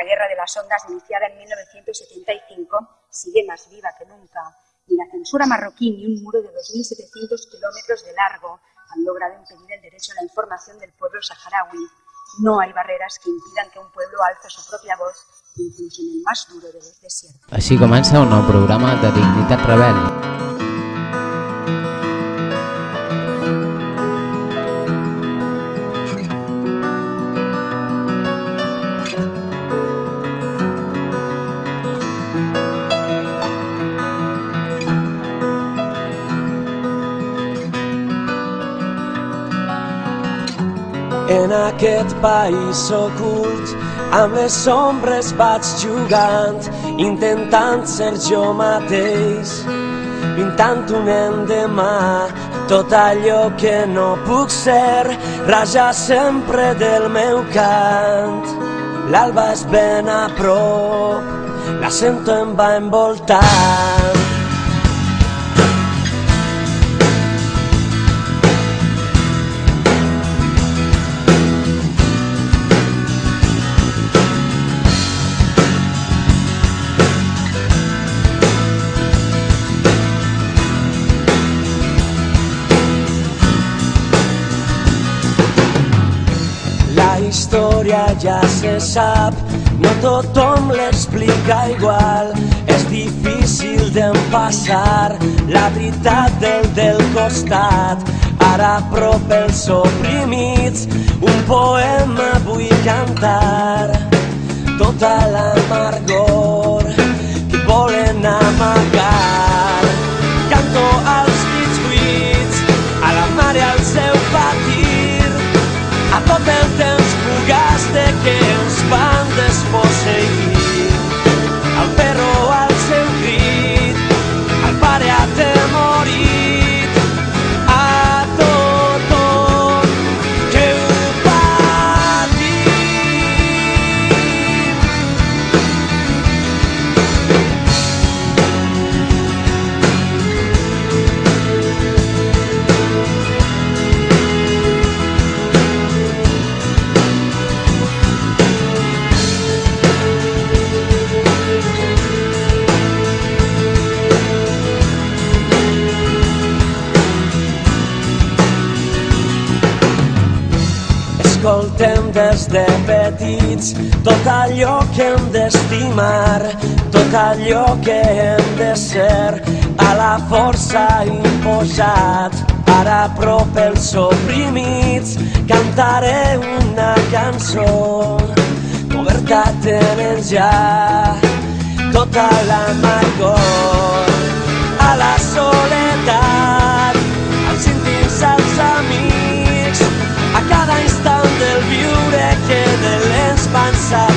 La guerra de las ondas, iniciada en 1975, sigue más viva que nunca. Ni la censura marroquí ni un muro de 2.700 kilómetros de largo han logrado impedir el derecho a la información del pueblo saharaui. No hay barreras que impidan que un pueblo alce su propia voz, incluso en el más duro de los desiertos. Així comença un nou programa de Dignitat Rebel. En aquest país ocult, amb les ombres vaig jugant, intentant ser jo mateix, pintant un endemà, tot allò que no puc ser, raja sempre del meu cant. L'alba és ben a prop, la sento em va envoltant. Ja se sap, no tothom l'explica igual. És difícil d'empassar la veritat del del costat. Ara a prop els oprimits, un poema vull cantar. Tota l'amargor que volen amagar. Des de petits tot allò que hem d'estimar, tot allò que hem de ser, a la força imposat. Ara a prop els oprimits, cantaré una cançó, coberta tenen ja tota l'amargor. A la soledat, l'ens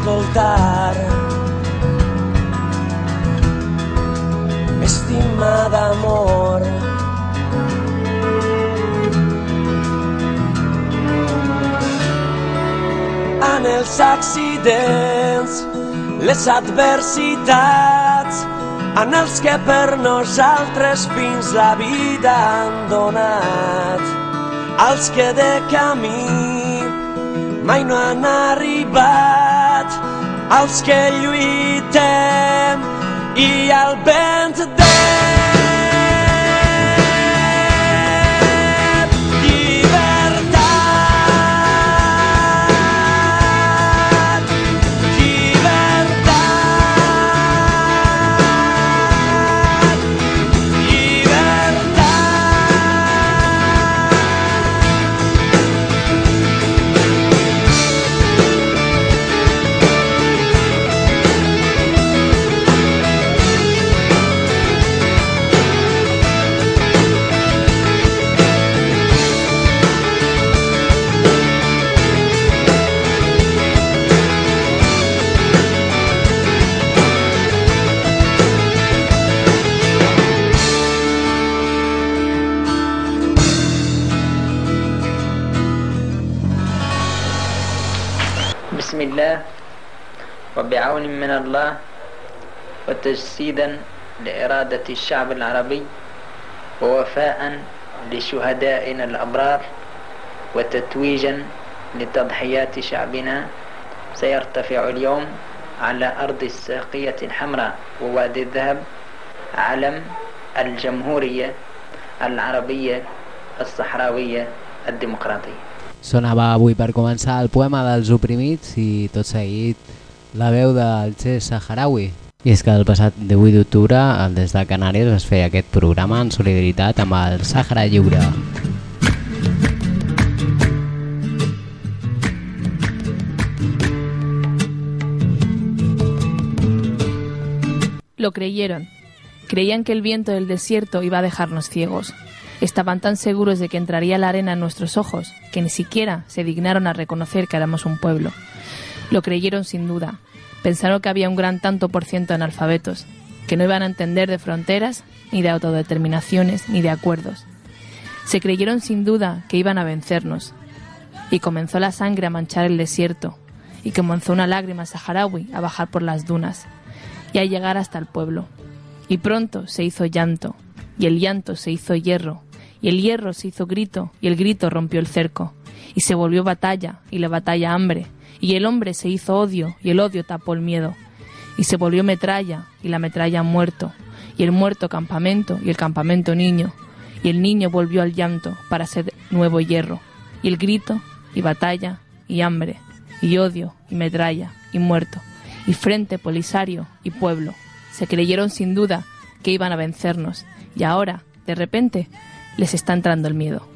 escoltar. Estimada amor. En els accidents les adversitats en els que per nosaltres fins la vida han donat als que de camí mai no han arribat als que lluitem i al vent de الله وتجسيدا لإرادة الشعب العربي ووفاء لشهدائنا الأبرار وتتويجا لتضحيات شعبنا سيرتفع اليوم على أرض الساقية الحمراء ووادي الذهب علم الجمهورية العربية الصحراوية الديمقراطية Sonava avui per començar el poema dels oprimits i tot seguit la veu del Che Saharaui. I és que el passat 18 d'octubre des de Canàries es feia aquest programa en solidaritat amb el Sàhara Lliure. Lo creyeron. Creían que el viento del desierto iba a dejarnos ciegos. Estaban tan seguros de que entraría la arena en nuestros ojos que ni siquiera se dignaron a reconocer que éramos un pueblo. Lo creyeron sin duda. Pensaron que había un gran tanto por ciento de analfabetos, que no iban a entender de fronteras, ni de autodeterminaciones, ni de acuerdos. Se creyeron sin duda que iban a vencernos. Y comenzó la sangre a manchar el desierto, y comenzó una lágrima saharaui a bajar por las dunas, y a llegar hasta el pueblo. Y pronto se hizo llanto, y el llanto se hizo hierro, y el hierro se hizo grito, y el grito rompió el cerco, y se volvió batalla, y la batalla hambre, y el hombre se hizo odio, y el odio tapó el miedo, y se volvió metralla, y la metralla muerto, y el muerto campamento, y el campamento niño, y el niño volvió al llanto para ser nuevo hierro, y el grito, y batalla, y hambre, y odio, y metralla, y muerto, y frente polisario, y pueblo. Se creyeron sin duda que iban a vencernos, y ahora, de repente, les está entrando el miedo.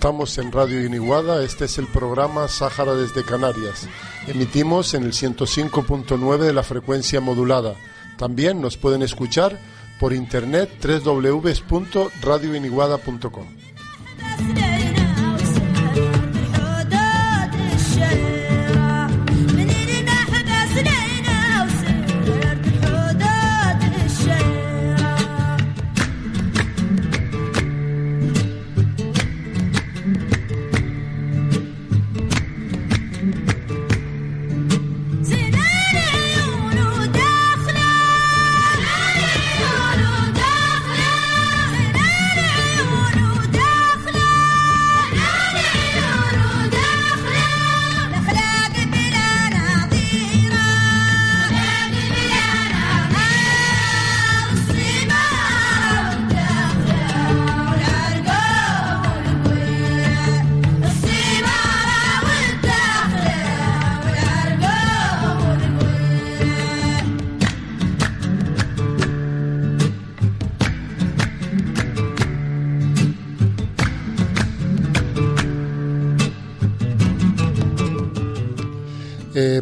Estamos en Radio Iniguada, este es el programa Sáhara desde Canarias. Emitimos en el 105.9 de la frecuencia modulada. También nos pueden escuchar por internet www.radioiniguada.com.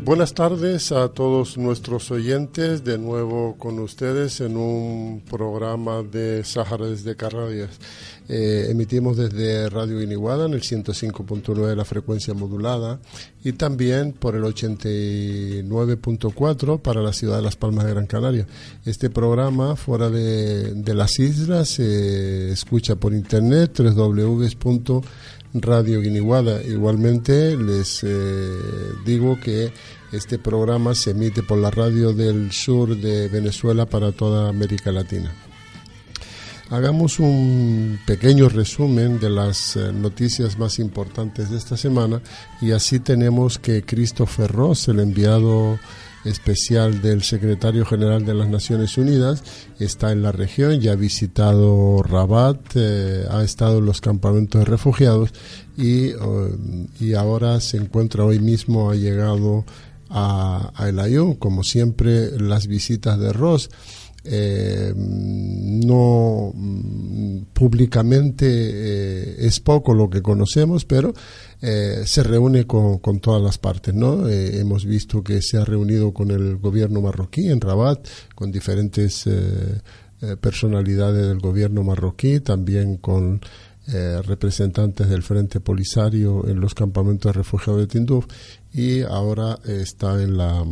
buenas tardes a todos nuestros oyentes, de nuevo con ustedes en un programa de Sahara desde Canarias. Eh, emitimos desde Radio Iniguada en el 105.9 de la frecuencia modulada y también por el 89.4 para la ciudad de Las Palmas de Gran Canaria. Este programa fuera de, de las islas se escucha por internet www Radio Guiniguada. Igualmente les eh, digo que este programa se emite por la radio del sur de Venezuela para toda América Latina. Hagamos un pequeño resumen de las eh, noticias más importantes de esta semana y así tenemos que Christopher Ross, el enviado especial del secretario general de las Naciones Unidas está en la región, ya ha visitado Rabat, eh, ha estado en los campamentos de refugiados y, y, ahora se encuentra hoy mismo, ha llegado a, El Ayun, como siempre las visitas de Ross. Eh, no mm, públicamente eh, es poco lo que conocemos, pero eh, se reúne con, con, todas las partes, ¿no? Hemos visto que se ha reunido con el gobierno marroquí en Rabat, con diferentes personalidades del gobierno marroquí, también con eh, representantes del Frente Polisario en los campamentos de refugiados de Tinduf y ahora está en la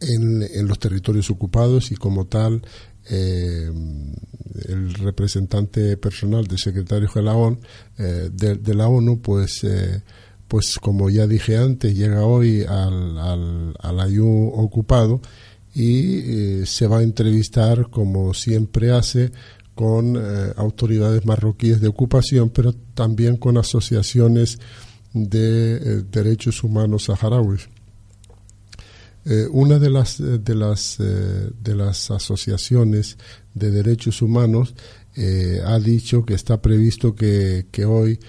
en, los territorios ocupados y como tal eh, el representante personal del secretario de la eh, de, la ONU pues pues como ya dije antes llega hoy al, al, al Ayú ocupado y se va a entrevistar como siempre hace con eh, autoridades marroquíes de ocupación, pero también con asociaciones de eh, derechos humanos saharauis. Eh, una de las, de, las, de las asociaciones de derechos humanos ha dicho que está previsto que, que hoy,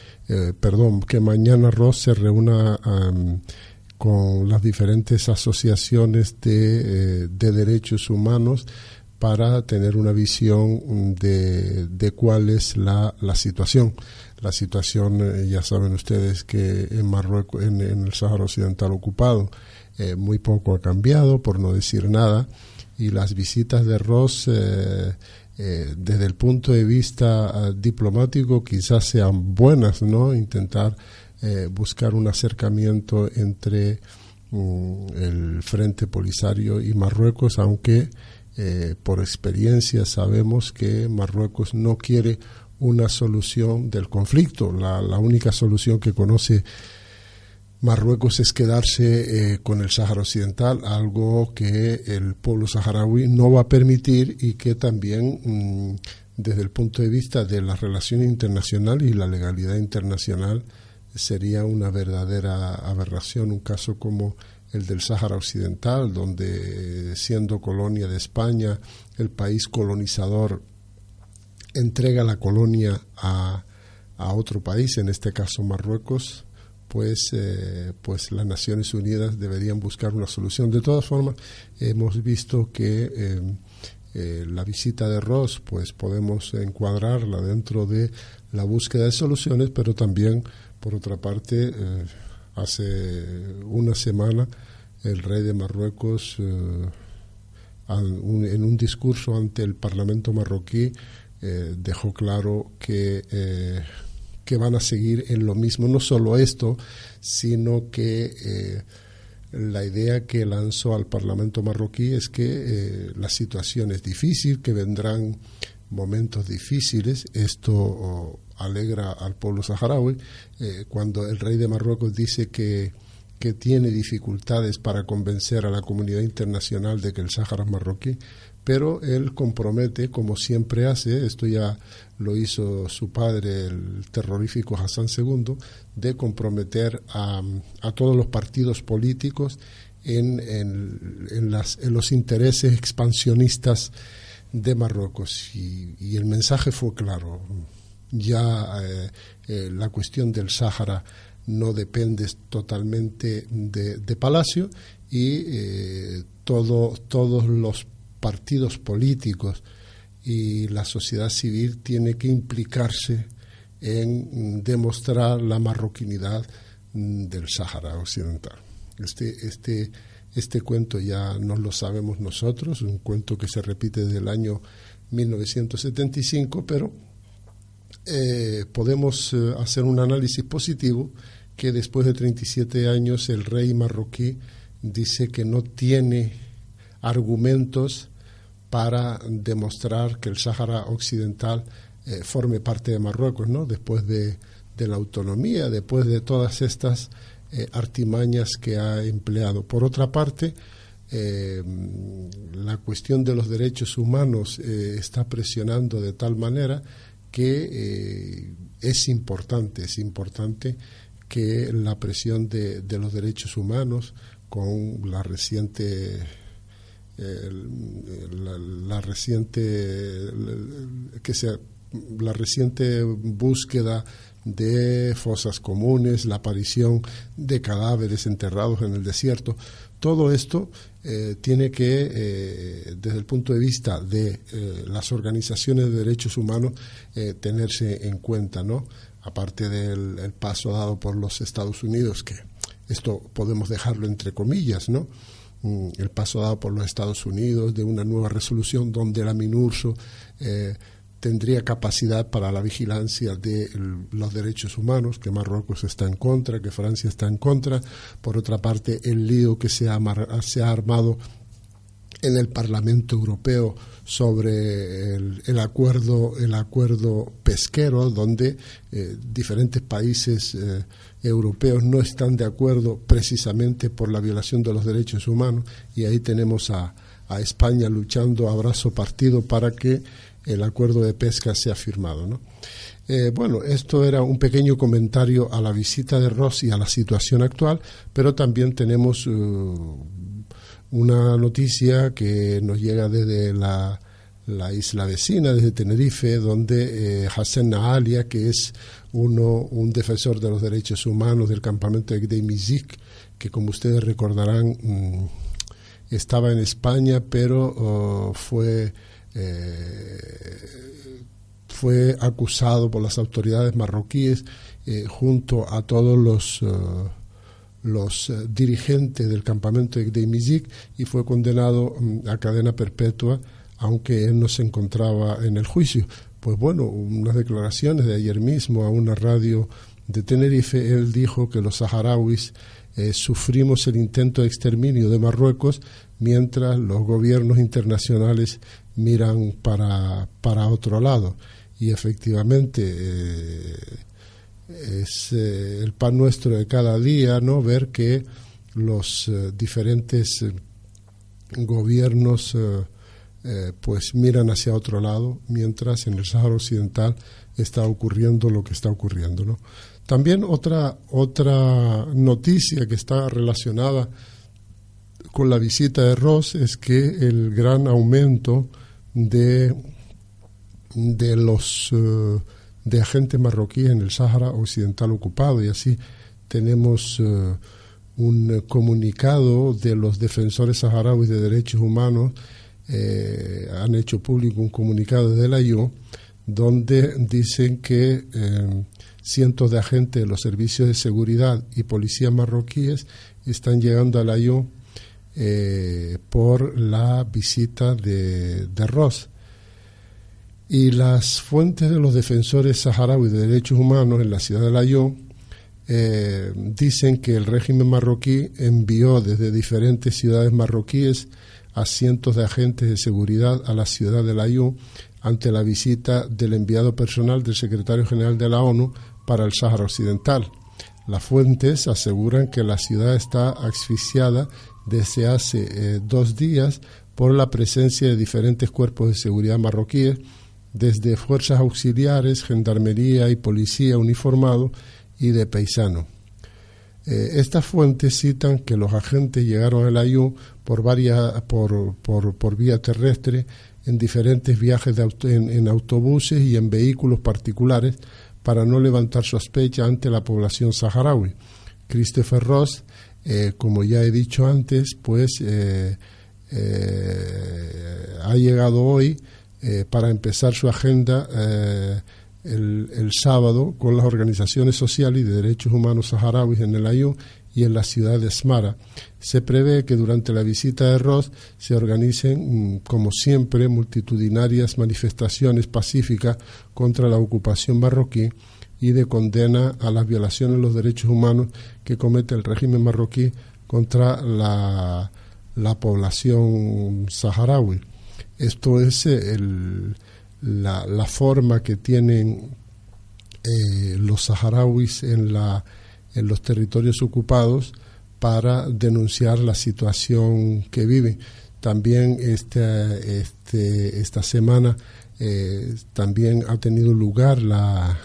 perdón, que mañana Ross se reúna con las diferentes asociaciones de, de derechos humanos para tener una visión de, de cuál es la, la, situación. La situación, eh, ya saben ustedes que en Marruecos, en, el Sáhara Occidental ocupado, eh, muy poco ha cambiado, por no decir nada, y las visitas de Ross, eh, desde el punto de vista ah, diplomático, quizás sean buenas, ¿no? Intentar buscar un acercamiento entre mm, el Frente Polisario y Marruecos, aunque eh, por experiencia sabemos que Marruecos no quiere una solución del conflicto. La, única solución que conoce Marruecos es quedarse eh, con el Sáhara Occidental, algo que el pueblo saharaui no va a permitir y que también mm, desde el punto de vista de la relación internacional y la legalidad internacional sería una verdadera aberración, un caso como el del Sáhara Occidental, donde siendo colonia de España, el país colonizador entrega la colonia a, a otro país, en este caso Marruecos, pues, eh, pues las Naciones Unidas deberían buscar una solución. De todas formas, hemos visto que eh, eh, la visita de Ross, pues podemos encuadrarla dentro de la búsqueda de soluciones, pero también, por otra parte, Hace una semana el rey de Marruecos, eh, en un discurso ante el Parlamento marroquí, eh, dejó claro que, eh, que van a seguir en lo mismo. No solo esto, sino que la idea que lanzó al Parlamento marroquí es que la situación es difícil, que vendrán momentos difíciles. Esto alegra al pueblo saharaui eh, cuando el rey de Marruecos dice que, que tiene dificultades para convencer a la comunidad internacional de que el Sáhara es marroquí, pero él compromete, como siempre hace, esto ya lo hizo su padre, el terrorífico Hassan II, de comprometer a, a todos los partidos políticos en, en, en, los intereses expansionistas de Marruecos. Y el mensaje fue claro ya eh, eh, la cuestión del Sáhara no depende totalmente de, Palacio y eh, todo, todos los partidos políticos y la sociedad civil tiene que implicarse en demostrar la marroquinidad del Sáhara Occidental. Este, este, este cuento ya no lo sabemos nosotros, un cuento que se repite desde el año 1975, pero eh, podemos eh, hacer un análisis positivo que después de 37 años el rey marroquí dice que no tiene argumentos para demostrar que el Sáhara Occidental eh, forme parte de Marruecos, ¿no? Después de, la autonomía, después de todas estas artimañas que ha empleado. Por otra parte, la cuestión de los derechos humanos está presionando de tal manera que eh, es importante, es importante que la presión de, de los derechos humanos con la reciente la, reciente que sea la reciente búsqueda de fosas comunes, la aparición de cadáveres enterrados en el desierto, todo esto eh, tiene que, eh, desde el punto de vista de eh, las organizaciones de derechos humanos, tenerse en cuenta, ¿no? Aparte del paso dado por los Estados Unidos, que esto podemos dejarlo entre comillas, ¿no? Mm, el paso dado por los Estados Unidos de una nueva resolución donde la MINURSO tendría capacidad para la vigilancia de los derechos humanos, que Marruecos está en contra, que Francia está en contra. Por otra parte, el lío que se ha, armado en el Parlamento Europeo sobre el, acuerdo el acuerdo pesquero donde eh, diferentes países eh, europeos no están de acuerdo precisamente por la violación de los derechos humanos y ahí tenemos a España luchando a brazo partido para que el acuerdo de pesca sea firmado. ¿no? Eh, bueno, esto era un pequeño comentario a la visita de Ross y a la situación actual, pero también tenemos una noticia que nos llega desde la, isla vecina, desde Tenerife, donde eh, Hassan Naalia, que es uno, un defensor de los derechos humanos del campamento de Gdeymizik, que como ustedes recordarán mm, estaba en España, pero oh, fue, eh, fue acusado por las autoridades marroquíes eh, junto a todos los los eh, dirigentes del campamento de Mizik y fue condenado mm, a cadena perpetua, aunque él no se encontraba en el juicio. Pues bueno, unas declaraciones de ayer mismo a una radio de Tenerife, él dijo que los saharauis sufrimos el intento de exterminio de Marruecos mientras los gobiernos internacionales miran para, para otro lado. Y efectivamente, eh, es eh, el pan nuestro de cada día, ¿no? Ver que los eh, diferentes gobiernos pues miran hacia otro lado, mientras en el Sáhara Occidental está ocurriendo lo que está ocurriendo, ¿no? También otra otra noticia que está relacionada con la visita de Ross es que el gran aumento de de los de agentes marroquíes en el Sáhara Occidental ocupado. Y así tenemos eh, un comunicado de los defensores saharauis de derechos humanos, eh, han hecho público un comunicado de la IO donde dicen que eh, cientos de agentes de los servicios de seguridad y policía marroquíes están llegando a la IO por la visita de, de Ross y las fuentes de los defensores saharauis de derechos humanos en la ciudad de Layón eh, dicen que el régimen marroquí envió desde diferentes ciudades marroquíes a cientos de agentes de seguridad a la ciudad de Layún ante la visita del enviado personal del secretario general de la ONU para el Sáhara Occidental. Las fuentes aseguran que la ciudad está asfixiada desde hace eh, dos días por la presencia de diferentes cuerpos de seguridad marroquíes desde fuerzas auxiliares, gendarmería y policía uniformado y de paisano. Eh, estas fuentes citan que los agentes llegaron al Ayú por, por, por, por, vía terrestre en diferentes viajes de en, autobuses y en vehículos particulares para no levantar sospecha ante la población saharaui. Christopher Ross, eh, como ya he dicho antes, pues eh, ha llegado hoy eh, para empezar su agenda eh, el, sábado con las organizaciones sociales y de derechos humanos saharauis en el Ayun y en la ciudad de Smara. Se prevé que durante la visita de Ross se organicen, mm, como siempre, multitudinarias manifestaciones pacíficas contra la ocupación marroquí y de condena a las violaciones de los derechos humanos que comete el régimen marroquí contra la, la población saharaui. Esto es eh, la, forma que tienen eh, los saharauis en, la, en los territorios ocupados para denunciar la situación que viven. También este, este, esta semana eh, también ha tenido lugar la,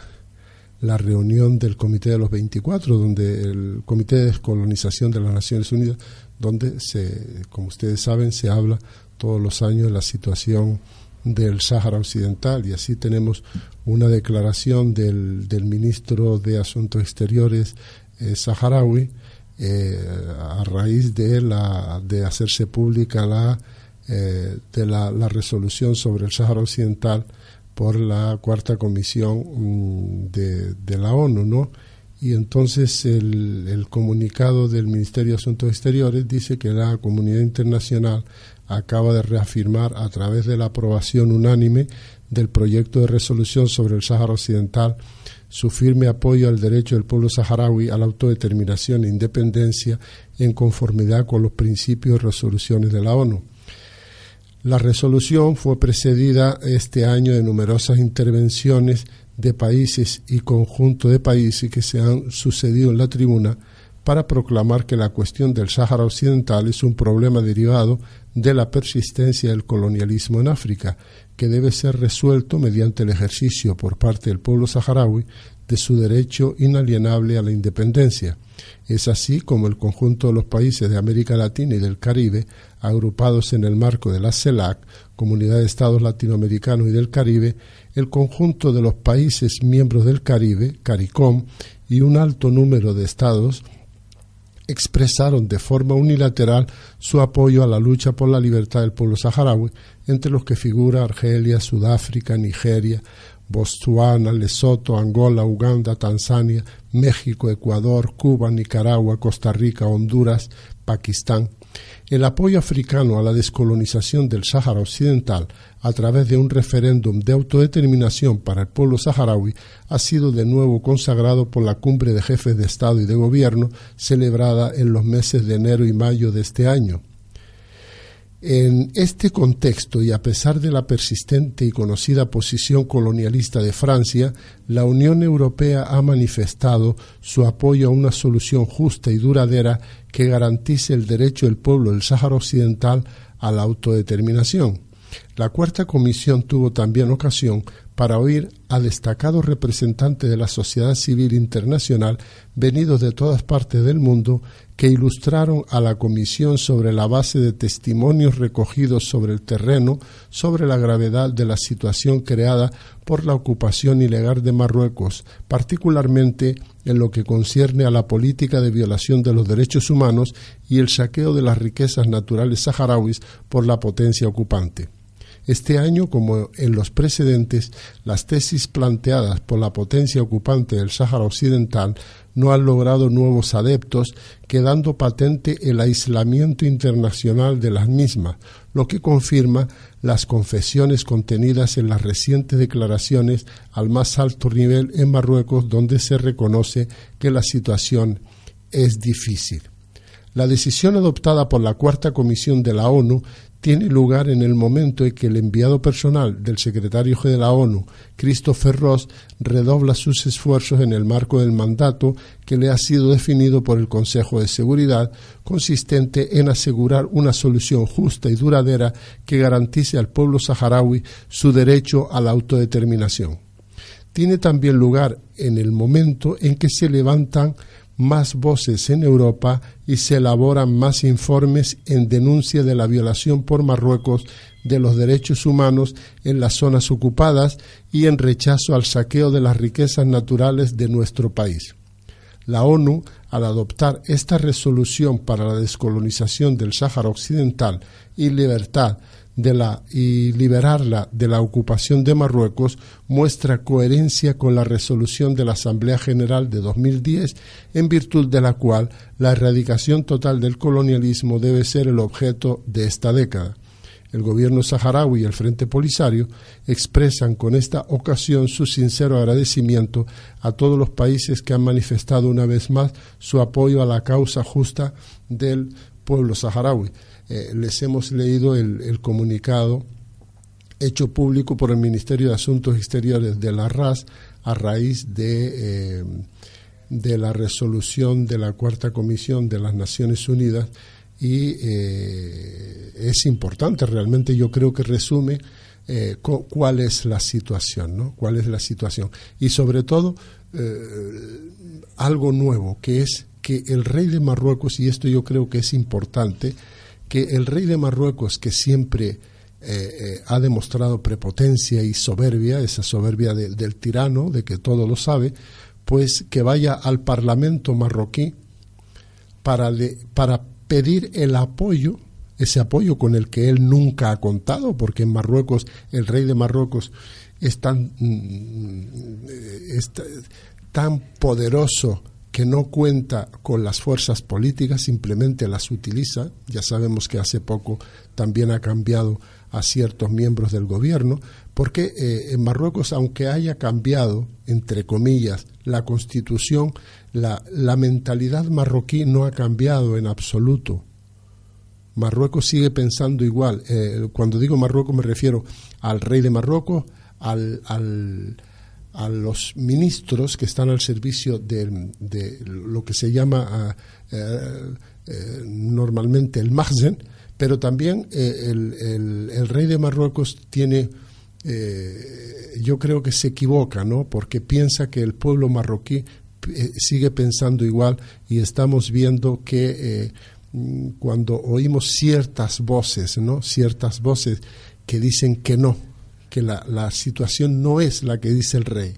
la reunión del Comité de los 24, donde el Comité de Descolonización de las Naciones Unidas, donde se, como ustedes saben, se habla todos los años la situación del Sáhara Occidental. Y así tenemos una declaración del, del ministro de Asuntos Exteriores eh, saharaui eh, a raíz de, la, de hacerse pública la, eh, de la, la, resolución sobre el Sáhara Occidental por la cuarta comisión mm, de, la ONU, ¿no? Y entonces el, el comunicado del Ministerio de Asuntos Exteriores dice que la comunidad internacional acaba de reafirmar a través de la aprobación unánime del proyecto de resolución sobre el Sáhara Occidental su firme apoyo al derecho del pueblo saharaui a la autodeterminación e independencia en conformidad con los principios y resoluciones de la ONU. La resolución fue precedida este año de numerosas intervenciones de países y conjunto de países que se han sucedido en la tribuna para proclamar que la cuestión del Sáhara Occidental es un problema derivado de la persistencia del colonialismo en África, que debe ser resuelto mediante el ejercicio por parte del pueblo saharaui de su derecho inalienable a la independencia. Es así como el conjunto de los países de América Latina y del Caribe, agrupados en el marco de la CELAC, Comunidad de Estados Latinoamericanos y del Caribe, el conjunto de los países miembros del Caribe, CARICOM, y un alto número de estados expresaron de forma unilateral su apoyo a la lucha por la libertad del pueblo saharaui, entre los que figura Argelia, Sudáfrica, Nigeria, Botswana, Lesoto, Angola, Uganda, Tanzania, México, Ecuador, Cuba, Nicaragua, Costa Rica, Honduras, Pakistán. El apoyo africano a la descolonización del Sáhara Occidental a través de un referéndum de autodeterminación para el pueblo saharaui ha sido de nuevo consagrado por la cumbre de jefes de Estado y de Gobierno celebrada en los meses de enero y mayo de este año. En este contexto y a pesar de la persistente y conocida posición colonialista de Francia, la Unión Europea ha manifestado su apoyo a una solución justa y duradera que garantice el derecho del pueblo del Sáhara Occidental a la autodeterminación. La cuarta comisión tuvo también ocasión para oír a destacados representantes de la sociedad civil internacional venidos de todas partes del mundo que ilustraron a la comisión sobre la base de testimonios recogidos sobre el terreno sobre la gravedad de la situación creada por la ocupación ilegal de Marruecos, particularmente en lo que concierne a la política de violación de los derechos humanos y el saqueo de las riquezas naturales saharauis por la potencia ocupante. Este año, como en los precedentes, las tesis planteadas por la potencia ocupante del Sáhara Occidental no han logrado nuevos adeptos, quedando patente el aislamiento internacional de las mismas, lo que confirma las confesiones contenidas en las recientes declaraciones al más alto nivel en Marruecos, donde se reconoce que la situación es difícil. La decisión adoptada por la Cuarta Comisión de la ONU tiene lugar en el momento en que el enviado personal del secretario de la ONU, Christopher Ross, redobla sus esfuerzos en el marco del mandato que le ha sido definido por el Consejo de Seguridad, consistente en asegurar una solución justa y duradera que garantice al pueblo saharaui su derecho a la autodeterminación. Tiene también lugar en el momento en que se levantan más voces en Europa y se elaboran más informes en denuncia de la violación por Marruecos de los derechos humanos en las zonas ocupadas y en rechazo al saqueo de las riquezas naturales de nuestro país. La ONU, al adoptar esta resolución para la descolonización del Sáhara Occidental y libertad de la, y liberarla de la ocupación de Marruecos muestra coherencia con la resolución de la Asamblea General de 2010, en virtud de la cual la erradicación total del colonialismo debe ser el objeto de esta década. El gobierno saharaui y el Frente Polisario expresan con esta ocasión su sincero agradecimiento a todos los países que han manifestado una vez más su apoyo a la causa justa del pueblo saharaui. Eh, les hemos leído el, comunicado hecho público por el Ministerio de Asuntos Exteriores de la RAS a raíz de, eh, de la resolución de la Cuarta Comisión de las Naciones Unidas y eh, es importante, realmente yo creo que resume cuál es la situación, ¿no? ¿Cuál es la situación? Y sobre todo, algo nuevo, que es que el rey de Marruecos, y esto yo creo que es importante, que el rey de Marruecos, que siempre eh, eh, ha demostrado prepotencia y soberbia, esa soberbia del tirano, de que todo lo sabe, pues que vaya al Parlamento marroquí para, para pedir el apoyo, ese apoyo con el que él nunca ha contado, porque en Marruecos, el rey de Marruecos es tan, mm, es tan poderoso que no cuenta con las fuerzas políticas, simplemente las utiliza. Ya sabemos que hace poco también ha cambiado a ciertos miembros del gobierno, porque eh, en Marruecos, aunque haya cambiado, entre comillas, la constitución, la, mentalidad marroquí no ha cambiado en absoluto. Marruecos sigue pensando igual. Eh, cuando digo Marruecos me refiero al rey de Marruecos, al, al, a los ministros que están al servicio de, de lo que se llama eh, eh, normalmente el Mahzen, pero también el, el, el, rey de Marruecos tiene, yo creo que se equivoca, ¿no? Porque piensa que el pueblo marroquí sigue pensando igual y estamos viendo que cuando oímos ciertas voces, ¿no? Ciertas voces que dicen que no, que la, la situación no es la que dice el rey.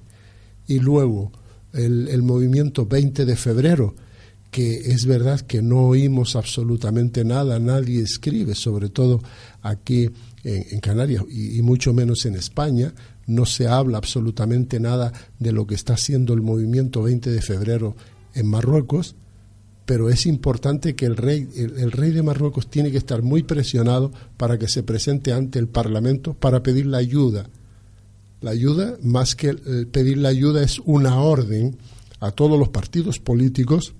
Y luego el, el, movimiento 20 de febrero, que es verdad que no oímos absolutamente nada, nadie escribe, sobre todo aquí en, en Canarias y, y mucho menos en España, no se habla absolutamente nada de lo que está haciendo el movimiento 20 de febrero en Marruecos, pero es importante que el rey, el, rey de Marruecos tiene que estar muy presionado para que se presente ante el Parlamento para pedir la ayuda. La ayuda, más que pedir la ayuda, es una orden a todos los partidos políticos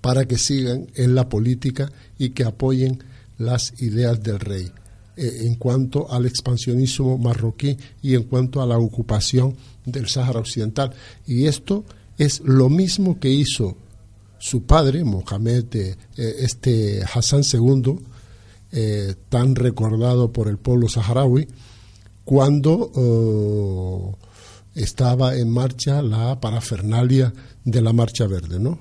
para que sigan en la política y que apoyen las ideas del rey eh, en cuanto al expansionismo marroquí y en cuanto a la ocupación del Sáhara Occidental. Y esto es lo mismo que hizo su padre, Mohamed, eh, este Hassan II, eh, tan recordado por el pueblo saharaui, cuando oh, estaba en marcha la parafernalia de la Marcha Verde, ¿no?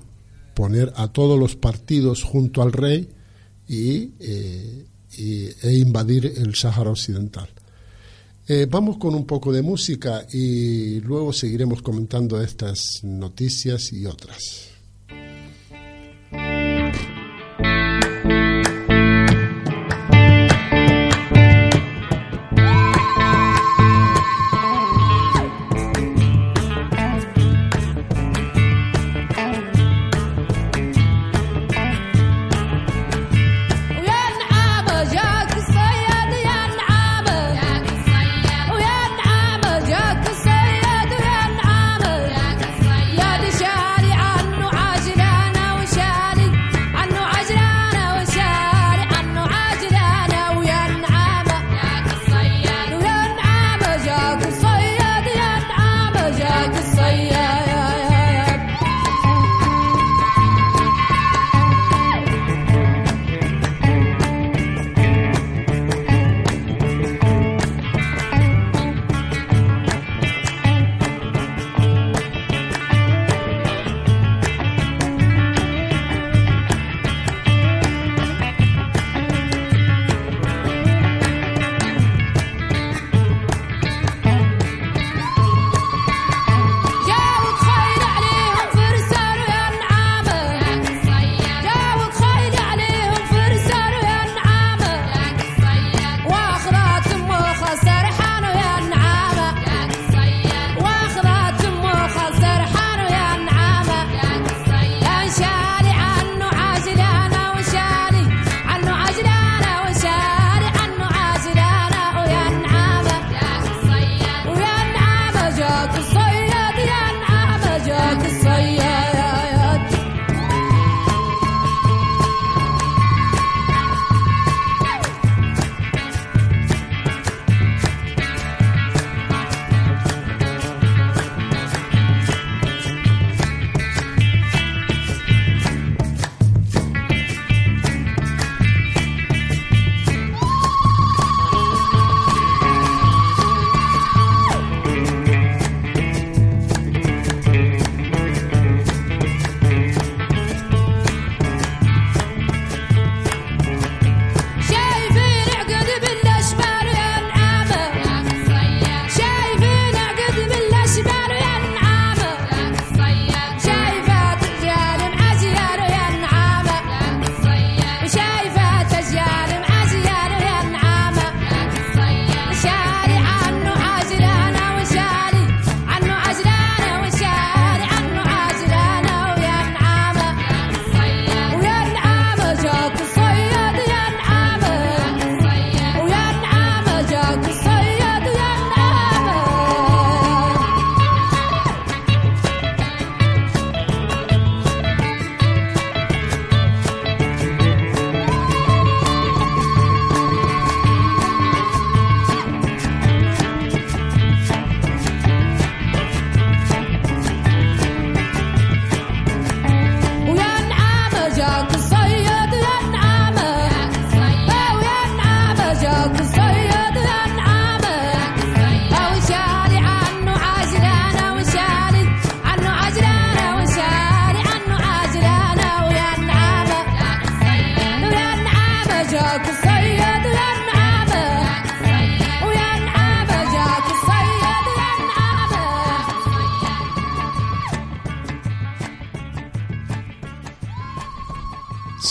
Poner a todos los partidos junto al rey y, eh, e invadir el Sáhara Occidental. vamos con un poco de música y luego seguiremos comentando estas noticias y otras.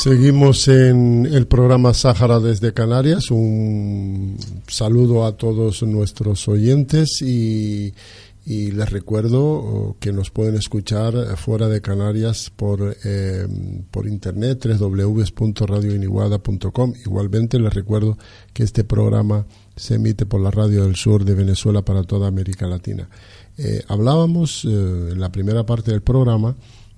Seguimos en el programa Sáhara desde Canarias. Un saludo a todos nuestros oyentes y, les recuerdo que nos pueden escuchar fuera de Canarias por, eh, por internet www.radioiniguada.com. Igualmente les recuerdo que este programa se emite por la radio del sur de Venezuela para toda América Latina. Eh, hablábamos eh, en la primera parte del programa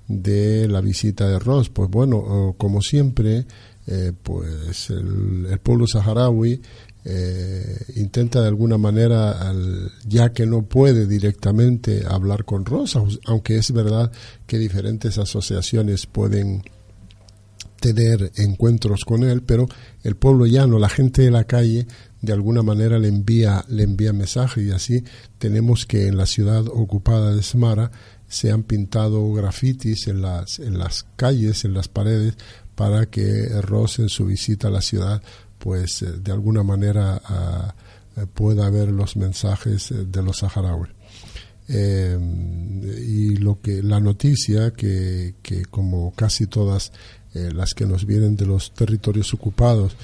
de la visita de Ross. Pues bueno, como siempre, eh, pues el, pueblo saharaui eh, intenta de alguna manera, ya que no puede directamente hablar con Ross, aunque es verdad que diferentes asociaciones pueden tener encuentros con él, pero el pueblo llano, la gente de la calle, de alguna manera le envía, le envía mensaje y así tenemos que en la ciudad ocupada de Smara se han pintado grafitis en las, en las calles, en las paredes, para que Ross en su visita a la ciudad, pues eh, de alguna manera ah, eh, pueda ver los mensajes eh, de los saharauis. y lo que la noticia que, que como casi todas las que nos vienen de los territorios ocupados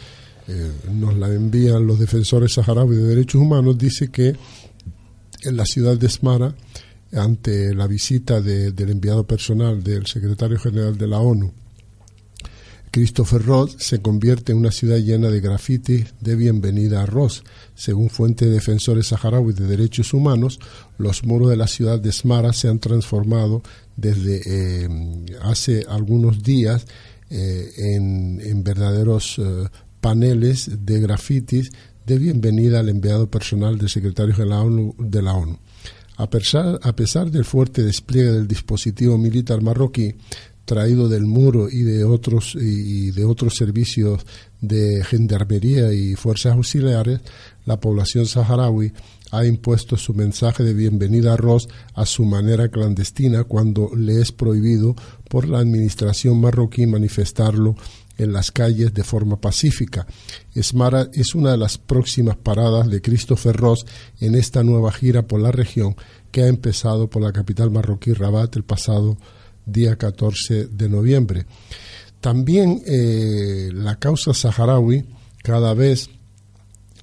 nos la envían los defensores saharauis de derechos humanos dice que en la ciudad de Smara ante la visita del enviado personal del secretario general de la ONU, Christopher Ross se convierte en una ciudad llena de grafitis de bienvenida a Ross. Según fuentes de defensores saharauis de derechos humanos, los muros de la ciudad de Smara se han transformado desde eh, hace algunos días eh, en, verdaderos eh, paneles de grafitis de bienvenida al enviado personal del secretario general de la ONU. A pesar, del fuerte despliegue del dispositivo militar marroquí, traído del muro y de otros y de otros servicios de gendarmería y fuerzas auxiliares, la población saharaui ha impuesto su mensaje de bienvenida a Ross a su manera clandestina cuando le es prohibido por la administración marroquí manifestarlo en las calles de forma pacífica. Esmara es una de las próximas paradas de Christopher Ross en esta nueva gira por la región que ha empezado por la capital marroquí Rabat el pasado día 14 de noviembre. También eh, la causa saharaui cada vez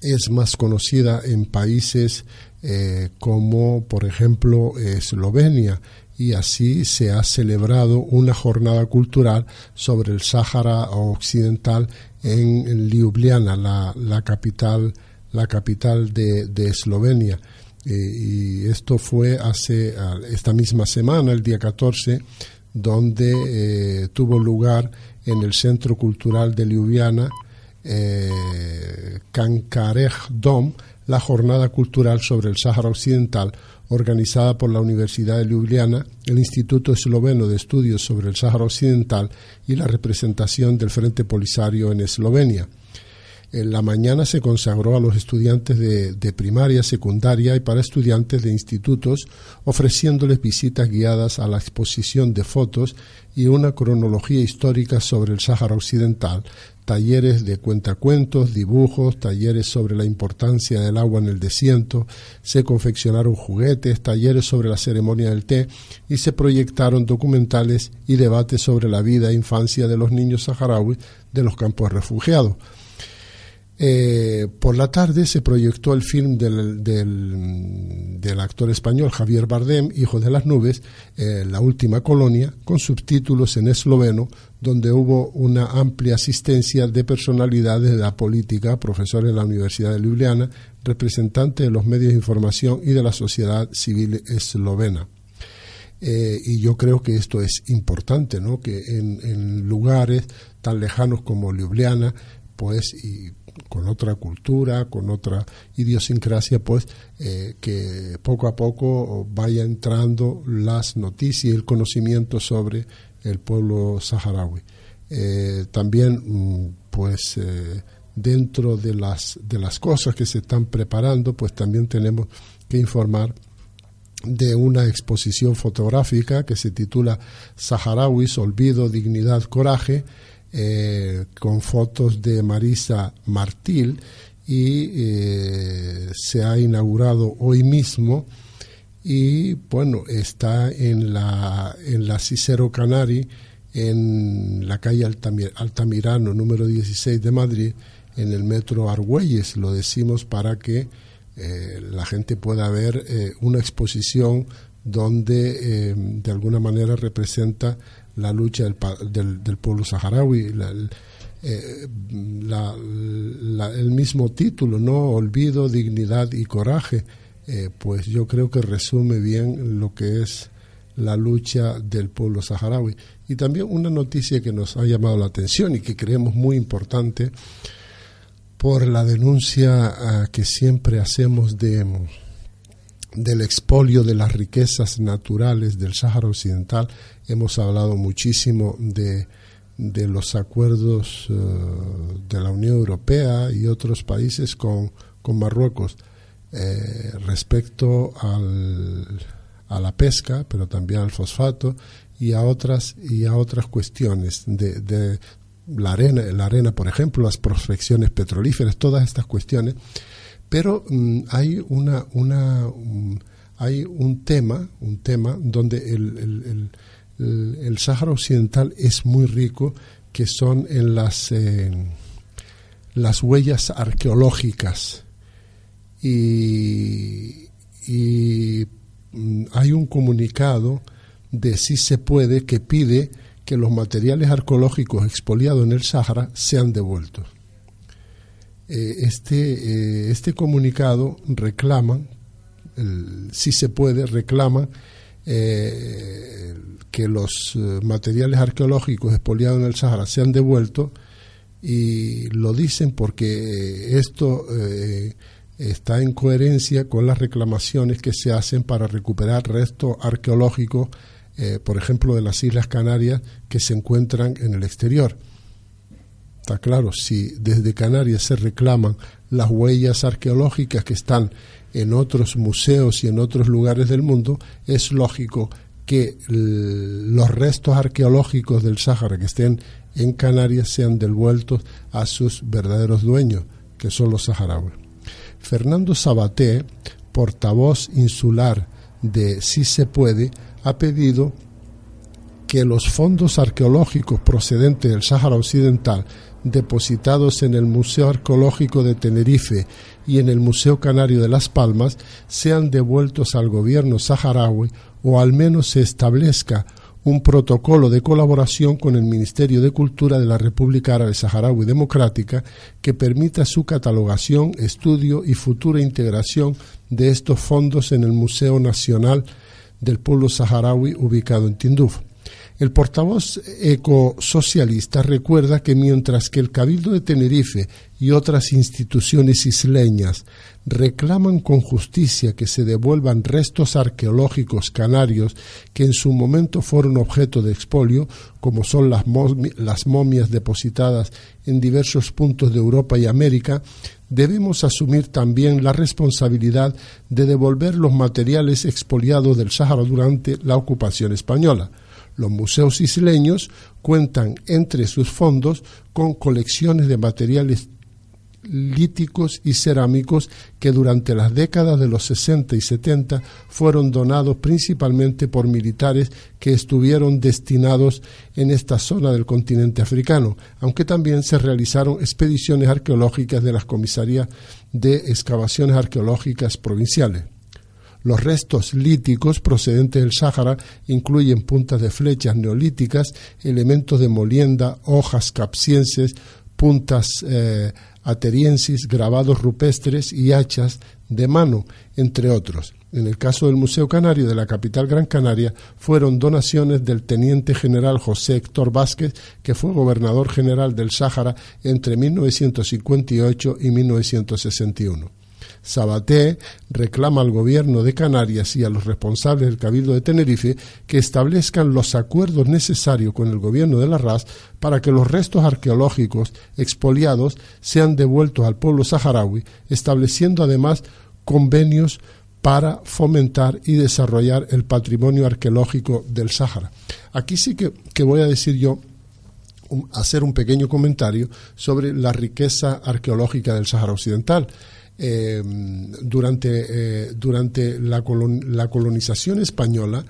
es más conocida en países eh, como por ejemplo Eslovenia y así se ha celebrado una jornada cultural sobre el Sáhara Occidental en Ljubljana, la, capital, la capital de, Eslovenia. Eh, y esto fue hace esta misma semana, el día 14, donde eh, tuvo lugar en el Centro Cultural de Ljubljana, eh, Dom, la jornada cultural sobre el Sáhara Occidental, organizada por la Universidad de Ljubljana, el Instituto Esloveno de Estudios sobre el Sáhara Occidental y la representación del Frente Polisario en Eslovenia. En la mañana se consagró a los estudiantes de, de, primaria, secundaria y para estudiantes de institutos, ofreciéndoles visitas guiadas a la exposición de fotos y una cronología histórica sobre el Sáhara Occidental, talleres de cuentacuentos, dibujos, talleres sobre la importancia del agua en el desierto, se confeccionaron juguetes, talleres sobre la ceremonia del té y se proyectaron documentales y debates sobre la vida e infancia de los niños saharauis de los campos refugiados. Eh, por la tarde se proyectó el film del, del, actor español Javier Bardem, Hijo de las Nubes, eh, La Última Colonia, con subtítulos en esloveno, donde hubo una amplia asistencia de personalidades de la política, profesores de la Universidad de Ljubljana, representantes de los medios de información y de la sociedad civil eslovena. Eh, y yo creo que esto es importante, ¿no? que en, en lugares tan lejanos como Ljubljana, pues, y con otra cultura, con otra idiosincrasia, pues eh, que poco a poco vaya entrando las noticias y el conocimiento sobre el pueblo saharaui. Eh, también, mm, pues, eh, dentro de las, de las cosas que se están preparando, pues también tenemos que informar de una exposición fotográfica que se titula Saharauis, Olvido, Dignidad, Coraje, eh, con fotos de Marisa Martil y eh, se ha inaugurado hoy mismo y bueno está en la en la Cicero Canari en la calle Altamirano número 16 de Madrid, en el metro Argüelles. Lo decimos para que eh, la gente pueda ver una exposición donde de alguna manera representa la lucha del, del, pueblo saharaui. el mismo título, ¿no? Olvido, dignidad y coraje eh, pues yo creo que resume bien lo que es la lucha del pueblo saharaui. Y también una noticia que nos ha llamado la atención y que creemos muy importante por la denuncia ah, que siempre hacemos de, del expolio de las riquezas naturales del Sáhara Occidental. Hemos hablado muchísimo de, de los acuerdos eh, de la Unión Europea y otros países con, con Marruecos. Eh, respecto al, a la pesca, pero también al fosfato y a otras y a otras cuestiones de, de la arena, la arena, por ejemplo, las prospecciones petrolíferas, todas estas cuestiones. Pero mm, hay una, una hay un tema, un tema donde el, el, el, el, Sáhara Occidental es muy rico, que son en las, eh, las huellas arqueológicas y, mm, hay un comunicado de si se puede que pide que los materiales arqueológicos expoliados en el Sáhara sean devueltos. Eh, este, eh, este comunicado reclama, si se puede, reclama eh, que los materiales arqueológicos expoliados en el Sáhara sean devueltos y lo dicen porque esto está en coherencia con las reclamaciones que se hacen para recuperar restos arqueológicos, por ejemplo, de las Islas Canarias que se encuentran en el exterior. Está claro, si desde Canarias se reclaman las huellas arqueológicas que están en otros museos y en otros lugares del mundo, es lógico que los restos arqueológicos del Sáhara que estén en Canarias sean devueltos a sus verdaderos dueños, que son los saharauis. Fernando Sabaté, portavoz insular de Si se puede, ha pedido que los fondos arqueológicos procedentes del Sáhara Occidental depositados en el Museo Arqueológico de Tenerife y en el Museo Canario de Las Palmas sean devueltos al gobierno saharaui o al menos se establezca un protocolo de colaboración con el Ministerio de Cultura de la República Árabe Saharaui Democrática que permita su catalogación, estudio y futura integración de estos fondos en el Museo Nacional del Pueblo Saharaui ubicado en Tinduf. El portavoz ecosocialista recuerda que mientras que el Cabildo de Tenerife y otras instituciones isleñas reclaman con justicia que se devuelvan restos arqueológicos canarios que en su momento fueron objeto de expolio, como son las, las momias depositadas en diversos puntos de Europa y América, debemos asumir también la responsabilidad de devolver los materiales expoliados del Sáhara durante la ocupación española. Los museos isleños cuentan entre sus fondos con colecciones de materiales líticos y cerámicos que durante las décadas de los 60 y 70 fueron donados principalmente por militares que estuvieron destinados en esta zona del continente africano, aunque también se realizaron expediciones arqueológicas de las comisarías de excavaciones arqueológicas provinciales. Los restos líticos procedentes del Sáhara incluyen puntas de flechas neolíticas, elementos de molienda, hojas capcienses, puntas eh, ateriensis, grabados rupestres y hachas de mano, entre otros. En el caso del Museo Canario de la capital Gran Canaria, fueron donaciones del teniente general José Héctor Vázquez, que fue gobernador general del Sáhara entre 1958 y 1961. Sabaté reclama al gobierno de Canarias y a los responsables del Cabildo de Tenerife que establezcan los acuerdos necesarios con el gobierno de la RAS para que los restos arqueológicos expoliados sean devueltos al pueblo saharaui, estableciendo además convenios para fomentar y desarrollar el patrimonio arqueológico del Sáhara. Aquí sí que, que voy a decir yo hacer un pequeño comentario sobre la riqueza arqueológica del Sáhara Occidental. Eh, durante, eh, durante la, colonización española,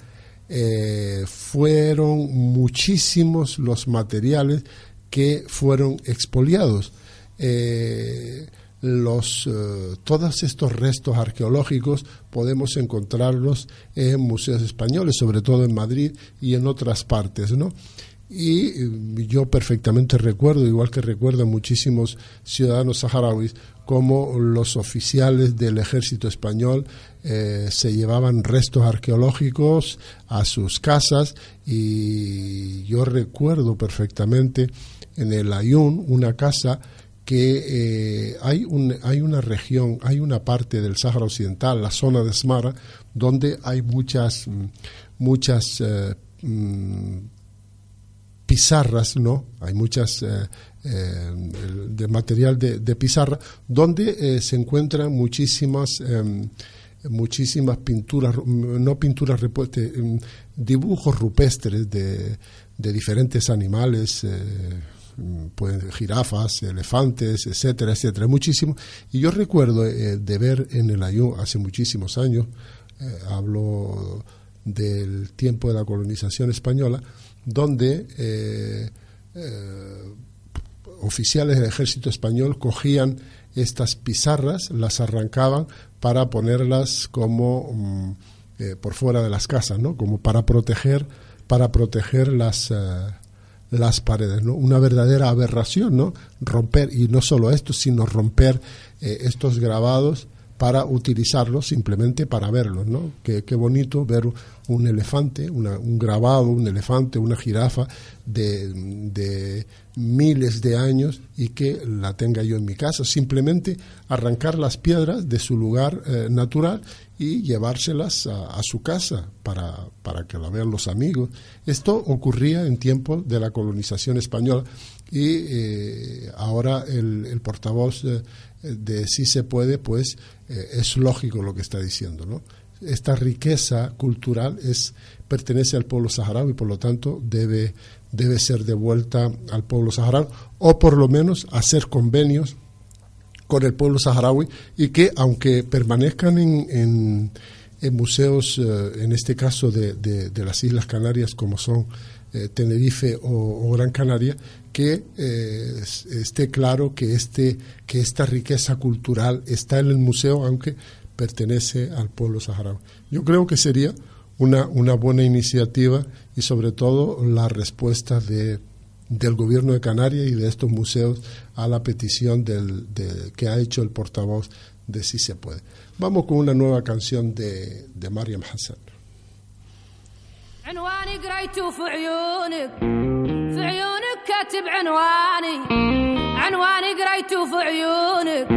eh, fueron muchísimos los materiales que fueron expoliados. Los, todos estos restos arqueológicos podemos encontrarlos en museos españoles, sobre todo en Madrid y en otras partes, ¿no? Y eh, yo perfectamente recuerdo, igual que recuerdan muchísimos ciudadanos saharauis, cómo los oficiales del ejército español eh, se llevaban restos arqueológicos a sus casas. Y yo recuerdo perfectamente en el Ayun una casa que eh, hay, un, hay una región, hay una parte del Sáhara Occidental, la zona de Smara, donde hay muchas, mm, muchas eh, mm, pizarras, ¿no? Hay muchas de material de, pizarra, donde se encuentran muchísimas em, muchísimas pinturas, no pinturas repuestas, em, dibujos rupestres de, de diferentes animales, eh, pues, jirafas, elefantes, etcétera, etcétera, muchísimo. Y yo recuerdo eh, de ver en el Ayú hace muchísimos años, eh, hablo del tiempo de la colonización española, donde eh, oficiales del ejército español cogían estas pizarras, las arrancaban para ponerlas como mm, por fuera de las casas, ¿no? Como para proteger, para proteger las las paredes, ¿no? Una verdadera aberración, ¿no? Romper, y no solo esto, sino romper eh, estos grabados para utilizarlos simplemente para verlos, ¿no? Qué, qué bonito ver un elefante, un grabado, un elefante, una jirafa de, miles de años y que la tenga yo en mi casa. Simplemente arrancar las piedras de su lugar eh, natural y llevárselas a, su casa para, para, que la vean los amigos. Esto ocurría en tiempos de la colonización española y eh, ahora el, portavoz de, de, Sí se puede, pues eh, es lógico lo que está diciendo, ¿no? Esta riqueza cultural es pertenece al pueblo saharaui y por lo tanto debe, debe ser devuelta al pueblo saharaui o por lo menos hacer convenios con el pueblo saharaui y que aunque permanezcan en, en, museos, eh, en este caso de, de, las Islas Canarias como son eh, Tenerife o, Gran Canaria, que eh, esté claro que, este, que esta riqueza cultural está en el museo, aunque pertenece al pueblo saharaui. Yo creo que sería una, una buena iniciativa y sobre todo la respuesta de del gobierno de Canarias y de estos museos a la petición del, de, que ha hecho el portavoz de Si se puede. Vamos con una nueva canción de, de Mariam Hassan. عنواني قريته في عيونك في عيونك كاتب عنواني. عنواني قريته في عيونك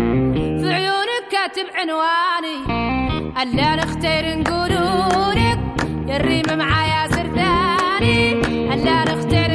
في عيونك كاتب عنواني. ألا نختار نقولونك يا الريم معايا زرداني. ألا نختار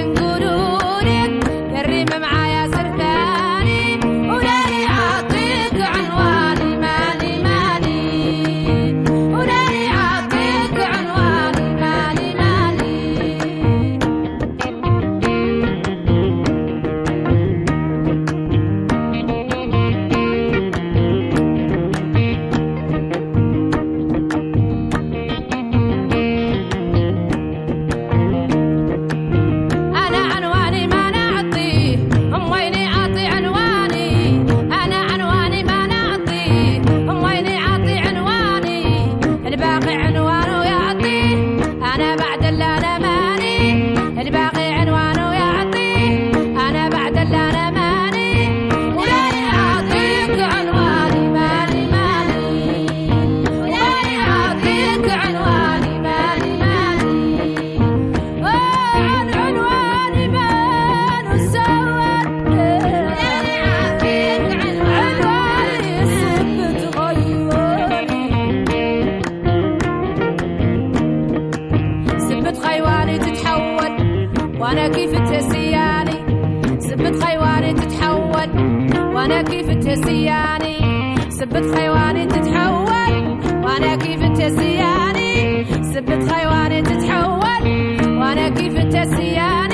وانا كيف تسياني سبت حيواني تتحول وانا كيف تسياني سبت حيواني تتحول وانا كيف تسياني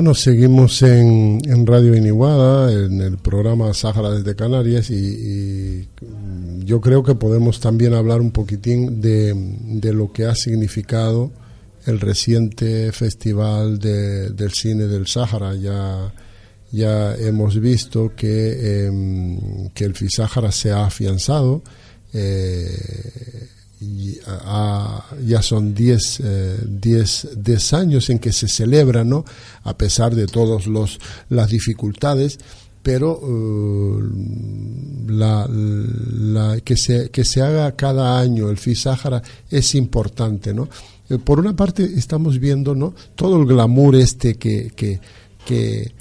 bueno, seguimos en, en Radio Iniguada, en el programa Sáhara desde Canarias, y, yo creo que podemos también hablar un poquitín de, de lo que ha significado el reciente Festival del Cine del Sáhara. Ya, ya hemos visto que, em, que el FISÁHARA se ha afianzado. Eh, ya son 10 eh, años en que se celebra, ¿no? A pesar de todas las dificultades, pero eh, la, la, que, se, que se haga cada año el FISÁHARA es importante, ¿no? Eh, por una parte estamos viendo, ¿no? Todo el glamour este que, que, que,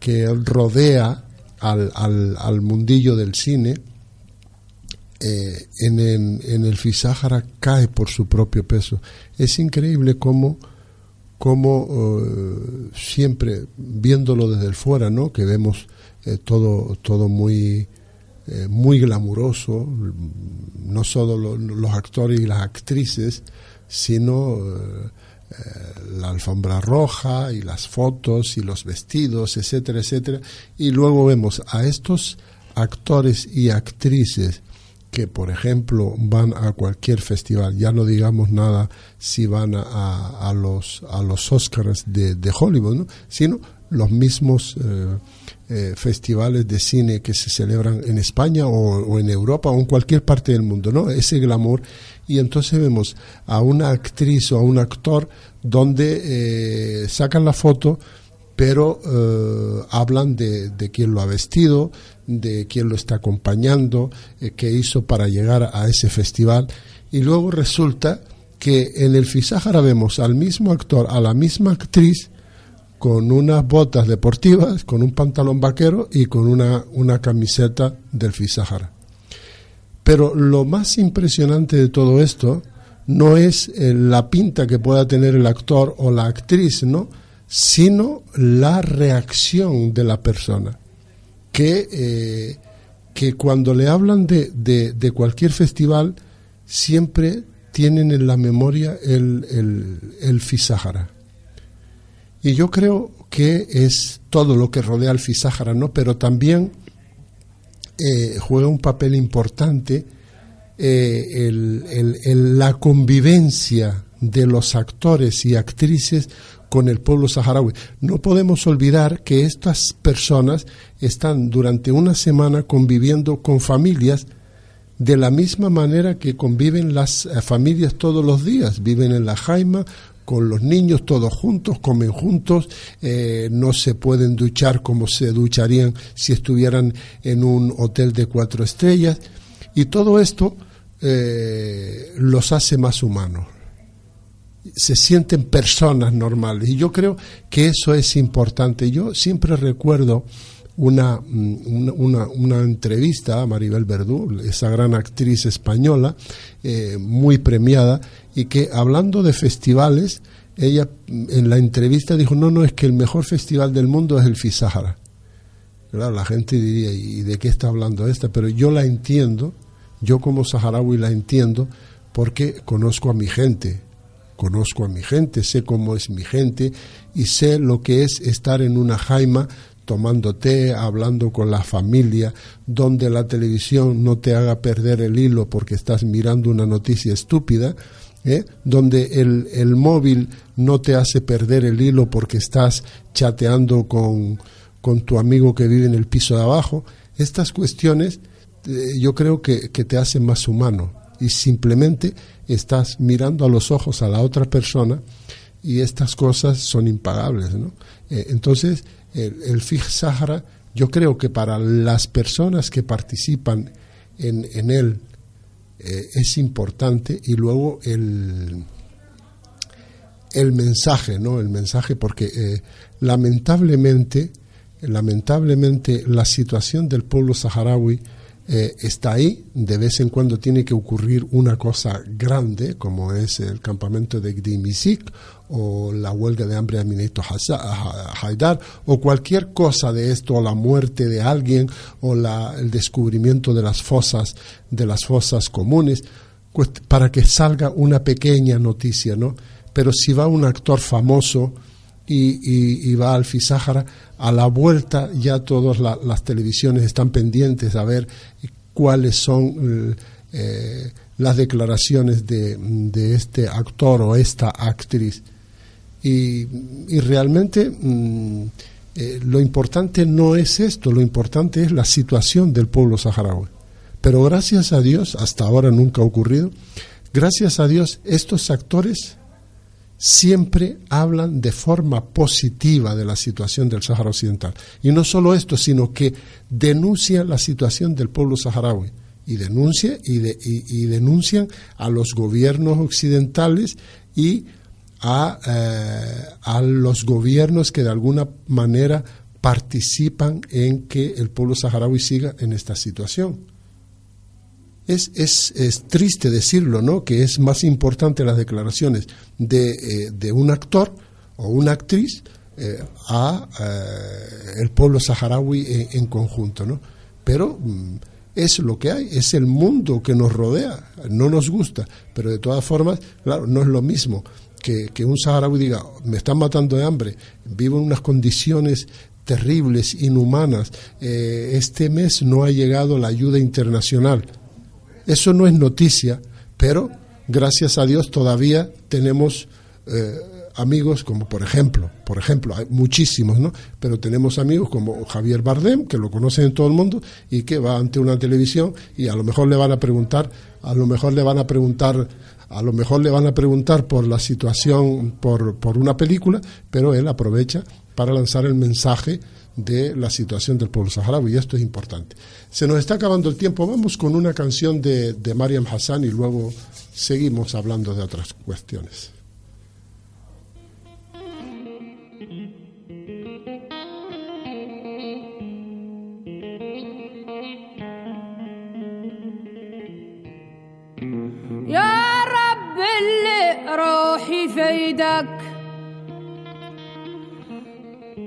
que rodea al, al, al mundillo del cine, eh, en, el, Fisáhara cae por su propio peso. Es increíble cómo, cómo eh, siempre viéndolo desde el fuera, ¿no? que vemos eh, todo, todo muy, muy glamuroso, no solo los actores y las actrices, sino la alfombra roja y las fotos y los vestidos, etcétera, etcétera. Y luego vemos a estos actores y actrices que, por ejemplo, van a cualquier festival, ya no digamos nada si van a, a los, a los Oscars de, de Hollywood, sino los mismos eh, eh, festivales de cine que se celebran en España o, en Europa o en cualquier parte del mundo, ¿no? Ese glamour. Y entonces vemos a una actriz o a un actor donde eh, sacan la foto pero hablan de, de, quién lo ha vestido, de quién lo está acompañando, eh, qué hizo para llegar a ese festival. Y luego resulta que en el Fisájara vemos al mismo actor, a la misma actriz, con unas botas deportivas, con un pantalón vaquero y con una, una camiseta del Fisájara. Pero lo más impresionante de todo esto no es eh, la pinta que pueda tener el actor o la actriz, ¿no? sino la reacción de la persona. Que, eh, que cuando le hablan de, de, cualquier festival, siempre tienen en la memoria el, el, el Fisáhara. Y yo creo que es todo lo que rodea al Fisáhara, ¿no? Pero también eh, juega un papel importante eh, la convivencia de los actores y actrices con el pueblo saharaui. No podemos olvidar que estas personas están durante una semana conviviendo con familias de la misma manera que conviven las eh, familias todos los días. Viven en la jaima con los niños todos juntos, comen juntos, eh, no se pueden duchar como se ducharían si estuvieran en un hotel de cuatro estrellas. Y todo esto eh, los hace más humanos, se sienten personas normales. Y yo creo que eso es importante. Yo siempre recuerdo una, mm, una, una, entrevista a Maribel Verdú, esa gran actriz española, eh, muy premiada, y que hablando de festivales, ella mm, en la entrevista dijo, no, no, es que el mejor festival del mundo es el Fisáhara. La gente diría, ¿y de qué está hablando esta? Pero yo la entiendo, yo como saharaui la entiendo, porque conozco a mi gente, conozco a mi gente, sé cómo es mi gente y sé lo que es estar en una jaima tomando té, hablando con la familia, donde la televisión no te haga perder el hilo porque estás mirando una noticia estúpida, ¿eh? donde el, el, móvil no te hace perder el hilo porque estás chateando con, con tu amigo que vive en el piso de abajo. Estas cuestiones eh, yo creo que, que te hacen más humano y simplemente estás mirando a los ojos a la otra persona y estas cosas son impagables. ¿no? Eh, entonces, el, el Fij Sahara, yo creo que para las personas que participan en, en él eh, es importante y luego el, el mensaje, ¿no? El mensaje, porque eh, lamentablemente, lamentablemente la situación del pueblo saharaui eh, está ahí, de vez en cuando tiene que ocurrir una cosa grande, como es el campamento de Gdimisik o la huelga de hambre de Minito Haidar, o cualquier cosa de esto, o la muerte de alguien, o la, el descubrimiento de las fosas, de las fosas comunes, para que salga una pequeña noticia, ¿no? Pero si va un actor famoso, y, va al Fisáhara, a la vuelta ya todas las televisiones están pendientes a ver cuáles son eh, las declaraciones de, este actor o esta actriz. Y, realmente mm, eh, lo importante no es esto, lo importante es la situación del pueblo saharaui. Pero gracias a Dios, hasta ahora nunca ha ocurrido, gracias a Dios estos actores siempre hablan de forma positiva de la situación del Sahara Occidental. Y no solo esto, sino que denuncian la situación del pueblo saharaui. Y, y, denuncian a los gobiernos occidentales y eh, a los gobiernos que de alguna manera participan en que el pueblo saharaui siga en esta situación. Es, es, es, triste decirlo, ¿no? Que es más importante las declaraciones de, eh, de un actor o una actriz eh, a eh, el pueblo saharaui en, conjunto, ¿no? Pero mm, es lo que hay, es el mundo que nos rodea, no nos gusta, pero de todas formas, claro, no es lo mismo que, que un saharaui diga, me están matando de hambre, vivo en unas condiciones terribles, inhumanas, este mes no ha llegado la ayuda internacional, eso no es noticia, pero gracias a Dios todavía tenemos eh, amigos como por ejemplo, por ejemplo, hay muchísimos, ¿no? Pero tenemos amigos como Javier Bardem, que lo conocen en todo el mundo y que va ante una televisión y a lo mejor le van a preguntar, a lo mejor le van a preguntar a lo mejor le van a preguntar por la situación, por, por una película, pero él aprovecha para lanzar el mensaje de la situación del pueblo saharaui y esto es importante. Se nos está acabando el tiempo, vamos con una canción de, de Mariam Hassan y luego seguimos hablando de otras cuestiones. روحي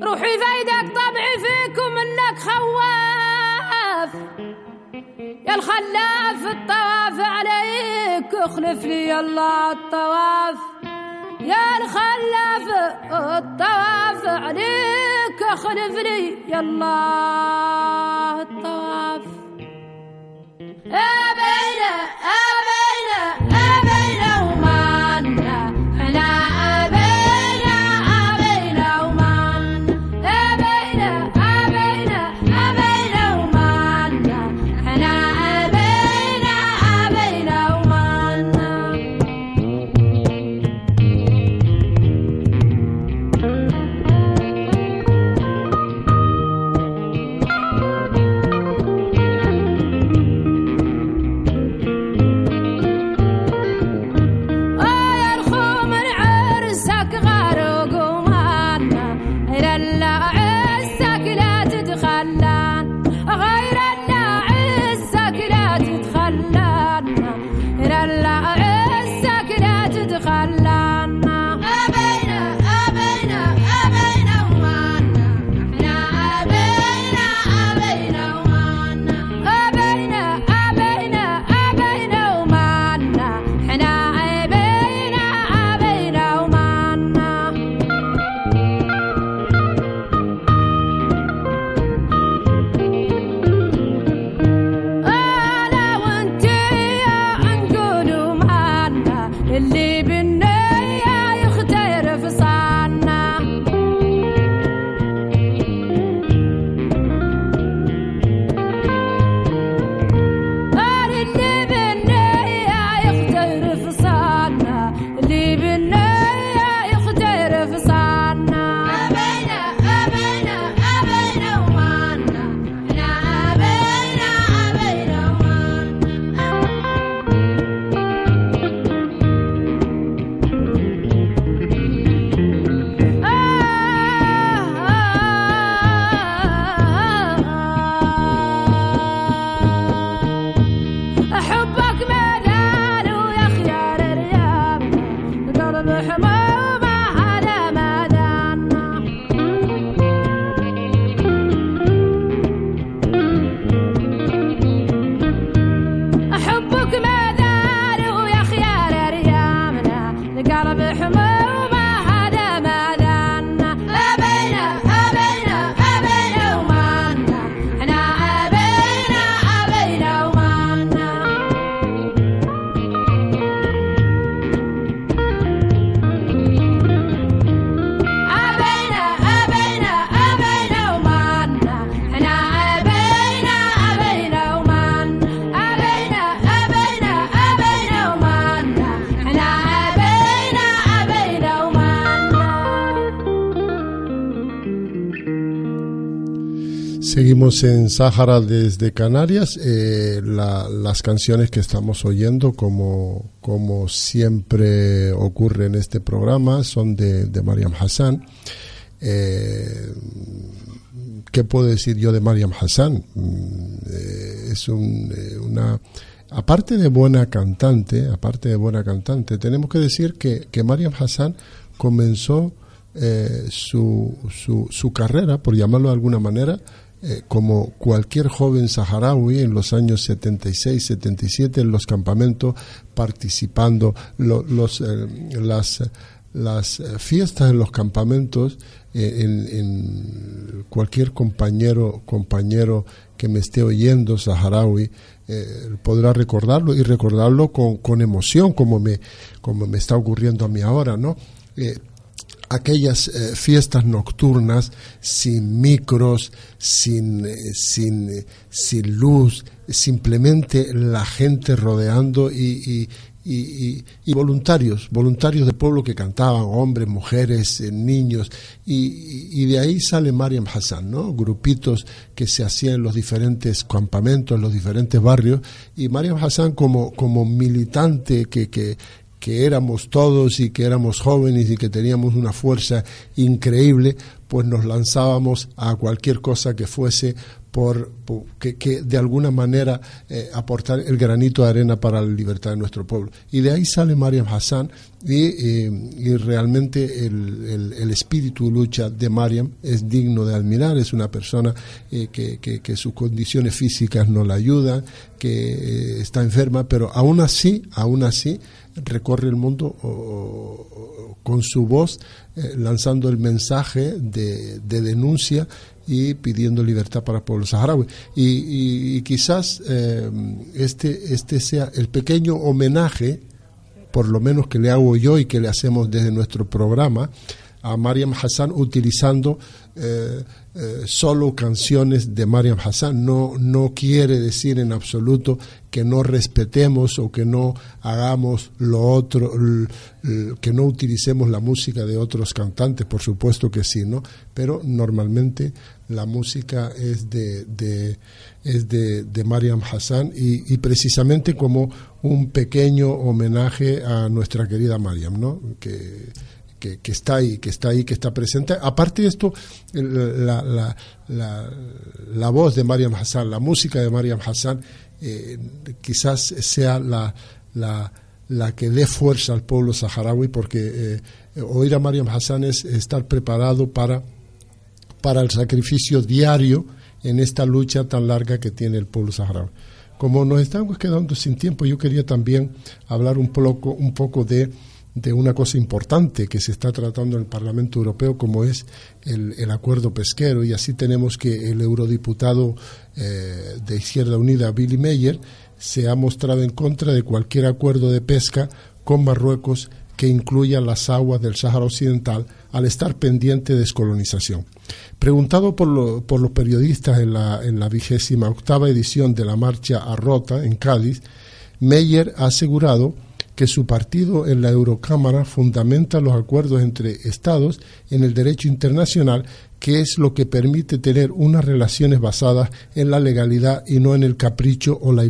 فايدك طبعي فيكم إنك خواف. يا الخلاف الطواف عليك أخلف لي الله الطواف. يا الخلاف الطواف عليك أخلف لي يا الله الطواف أبينا أبينا En Sáhara desde Canarias. Eh, la- las canciones que estamos oyendo, como, como siempre ocurre en este programa, son de, de Mariam Hassan. Eh, ¿Qué puedo decir yo de Mariam Hassan? Mm, eh, es un, una... Aparte de buena cantante, aparte de buena cantante, tenemos que decir que, que Mariam Hassan comenzó su, su, su carrera, por llamarlo de alguna manera, eh, como cualquier joven saharaui en los años 76, 77 en los campamentos, participando, lo- los, eh, las, las eh, fiestas en los campamentos, eh, en, cualquier compañero, compañero que me esté oyendo, saharaui, podrá recordarlo y recordarlo con, con emoción, como me, como me está ocurriendo a mí ahora, ¿no? Aquellas eh, fiestas nocturnas sin micros, sin, eh, sin, eh, sin luz, simplemente la gente rodeando y, y, y- y- voluntarios, voluntarios del pueblo que cantaban, hombres, mujeres, niños, y de ahí sale Mariam Hassan, ¿no? Grupitos que se hacían en los diferentes campamentos, en los diferentes barrios, y Mariam Hassan como, como militante que, que, que éramos todos y que éramos jóvenes y que teníamos una fuerza increíble, pues nos lanzábamos a cualquier cosa que fuese por, que, de alguna manera eh, aportar el granito de arena para la libertad de nuestro pueblo. Y de ahí sale Mariam Hassan y, eh, y realmente el, el- espíritu lucha de Mariam es digno de admirar, es una persona eh, que, que- que sus condiciones físicas no la ayudan, que eh, está enferma, pero aún así, aún así, recorre el mundo con su voz, eh, lanzando el mensaje de, de denuncia y pidiendo libertad para el pueblo saharaui. Y, y- y quizás eh, este, este sea el pequeño homenaje, por lo menos que le hago yo y que le hacemos desde nuestro programa, a Mariam Hassan utilizando eh, eh, solo canciones de Mariam Hassan. No, no quiere decir en absoluto que no respetemos o que no hagamos lo otro, que no utilicemos la música de otros cantantes, por supuesto que sí, ¿no? Pero normalmente la música es de, de- es de, de Mariam Hassan y, y precisamente como un pequeño homenaje a nuestra querida Mariam, ¿no? Que, que, que está ahí, que está ahí, que está presente. Aparte de esto, la, la, la, voz de Mariam Hassan, la música de Mariam Hassan, eh, quizás sea la, la, la que dé fuerza al pueblo saharaui, porque eh, oír a Mariam Hassan es estar preparado para, para el sacrificio diario en esta lucha tan larga que tiene el pueblo saharaui. Como nos estamos quedando sin tiempo, yo quería también hablar un poco, un poco de, de una cosa importante que se está tratando en el Parlamento Europeo, como es el, el acuerdo pesquero. Y así tenemos que el eurodiputado eh, de Izquierda Unida, Billy Meyer, se ha mostrado en contra de cualquier acuerdo de pesca con Marruecos que incluya las aguas del Sáhara Occidental al estar pendiente de descolonización. Preguntado por, por los periodistas en la, en la vigésima octava edición de la marcha a Rota en Cádiz, Meyer ha asegurado que su partido en la Eurocámara fundamenta los acuerdos entre Estados en el derecho internacional, que es lo que permite tener unas relaciones basadas en la legalidad y no en el capricho o la,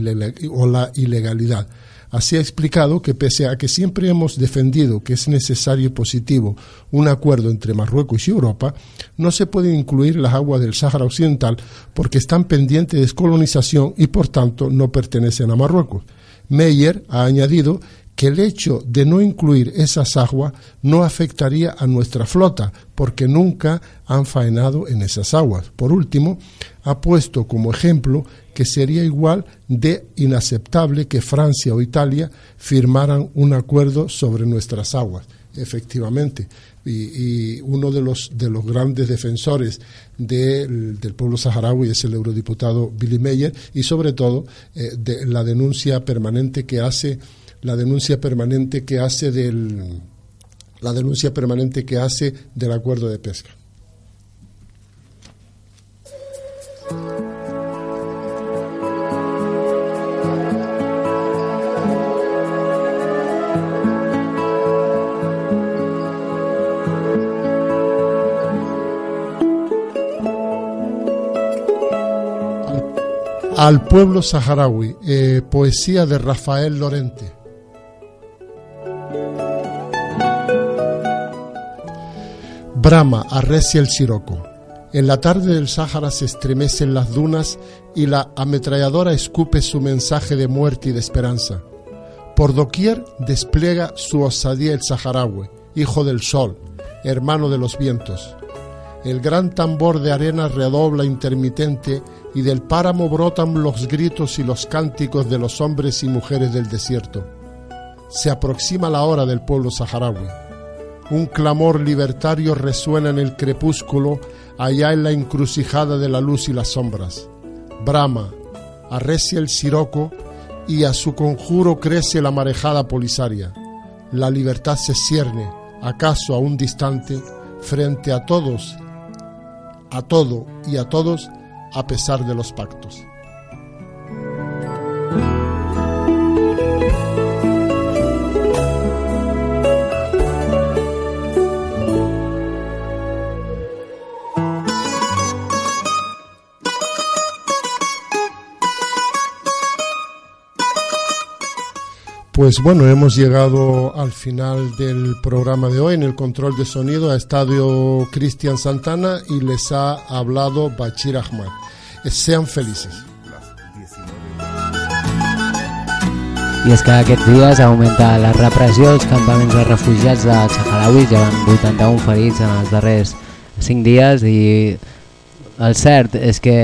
ilegalidad. Así ha explicado que pese a que siempre hemos defendido que es necesario y positivo un acuerdo entre Marruecos y Europa, no se pueden incluir las aguas del Sáhara Occidental porque están pendientes de descolonización y por tanto no pertenecen a Marruecos. Meyer ha añadido que el hecho de no incluir esas aguas no afectaría a nuestra flota, porque nunca han faenado en esas aguas. Por último, ha puesto como ejemplo que sería igual de inaceptable que Francia o Italia firmaran un acuerdo sobre nuestras aguas. Efectivamente, y, y uno de los, de los grandes defensores del, del pueblo saharaui es el eurodiputado Billy Meyer y sobre todo eh, la denuncia permanente que hace la denuncia permanente que hace del la denuncia permanente que hace del acuerdo de pesca. Al pueblo saharaui, eh, poesía de Rafael Lorente. Brahma arrecia el siroco. En la tarde del Sáhara se estremecen las dunas y la ametralladora escupe su mensaje de muerte y de esperanza. Por doquier despliega su osadía el saharaui, hijo del sol, hermano de los vientos. El gran tambor de arena redobla intermitente y del páramo brotan los gritos y los cánticos de los hombres y mujeres del desierto. Se aproxima la hora del pueblo saharaui. Un clamor libertario resuena en el crepúsculo, allá en la encrucijada de la luz y las sombras. Brama, arrecia el siroco y a su conjuro crece la marejada polisaria. La libertad se cierne, acaso aún distante, frente a todos, a todo y a todos, a pesar de los pactos. Pues bueno, hemos llegado al final del programa de hoy. En el control de sonido ha estado Cristian Santana y les ha hablado Bachir Ahmad. Eh, Sean felices. I és que aquests dies ha augmentat la repressió als campaments de refugiats dels saharauis, ja van 81 ferits en els darrers 5 dies i el cert és que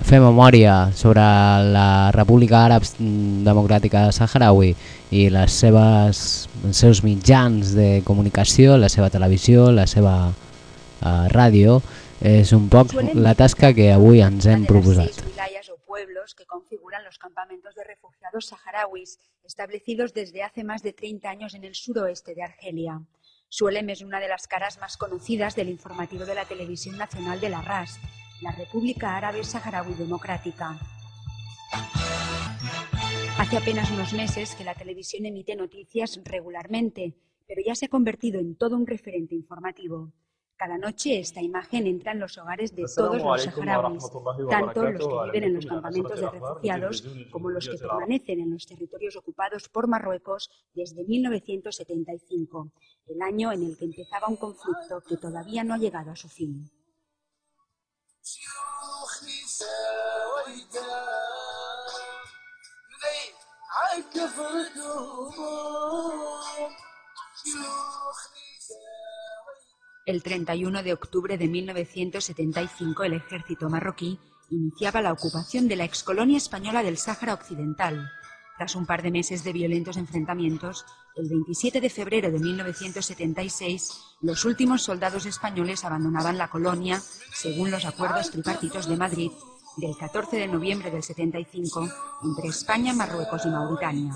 fer memòria sobre la República Àrab Democràtica de Saharaui i les seves, els seus mitjans de comunicació, la seva televisió, la seva uh, ràdio, és un poc la tasca que avui ens hem proposat. pueblos que configuran los campamentos de refugiados saharauis establecidos desde hace más de 30 años en el suroeste de Argelia. Suelem es una de las caras más conocidas del informativo de la televisión nacional de la RAS, la República Árabe Saharaui Democrática. Hace apenas unos meses que la televisión emite noticias regularmente, pero ya se ha convertido en todo un referente informativo. Cada noche esta imagen entra en los hogares de todos los saharauis, tanto los que viven en los campamentos de refugiados como los que permanecen en los territorios ocupados por Marruecos desde 1975, el año en el que empezaba un conflicto que todavía no ha llegado a su fin. El 31 de octubre de 1975 el ejército marroquí iniciaba la ocupación de la excolonia española del Sáhara Occidental. Tras un par de meses de violentos enfrentamientos, el 27 de febrero de 1976 los últimos soldados españoles abandonaban la colonia según los acuerdos tripartitos de Madrid del 14 de noviembre del 75 entre España, Marruecos y Mauritania.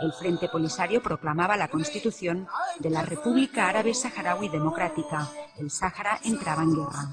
El Frente Polisario proclamaba la constitución de la República Árabe Saharaui Democrática. El Sáhara entraba en guerra.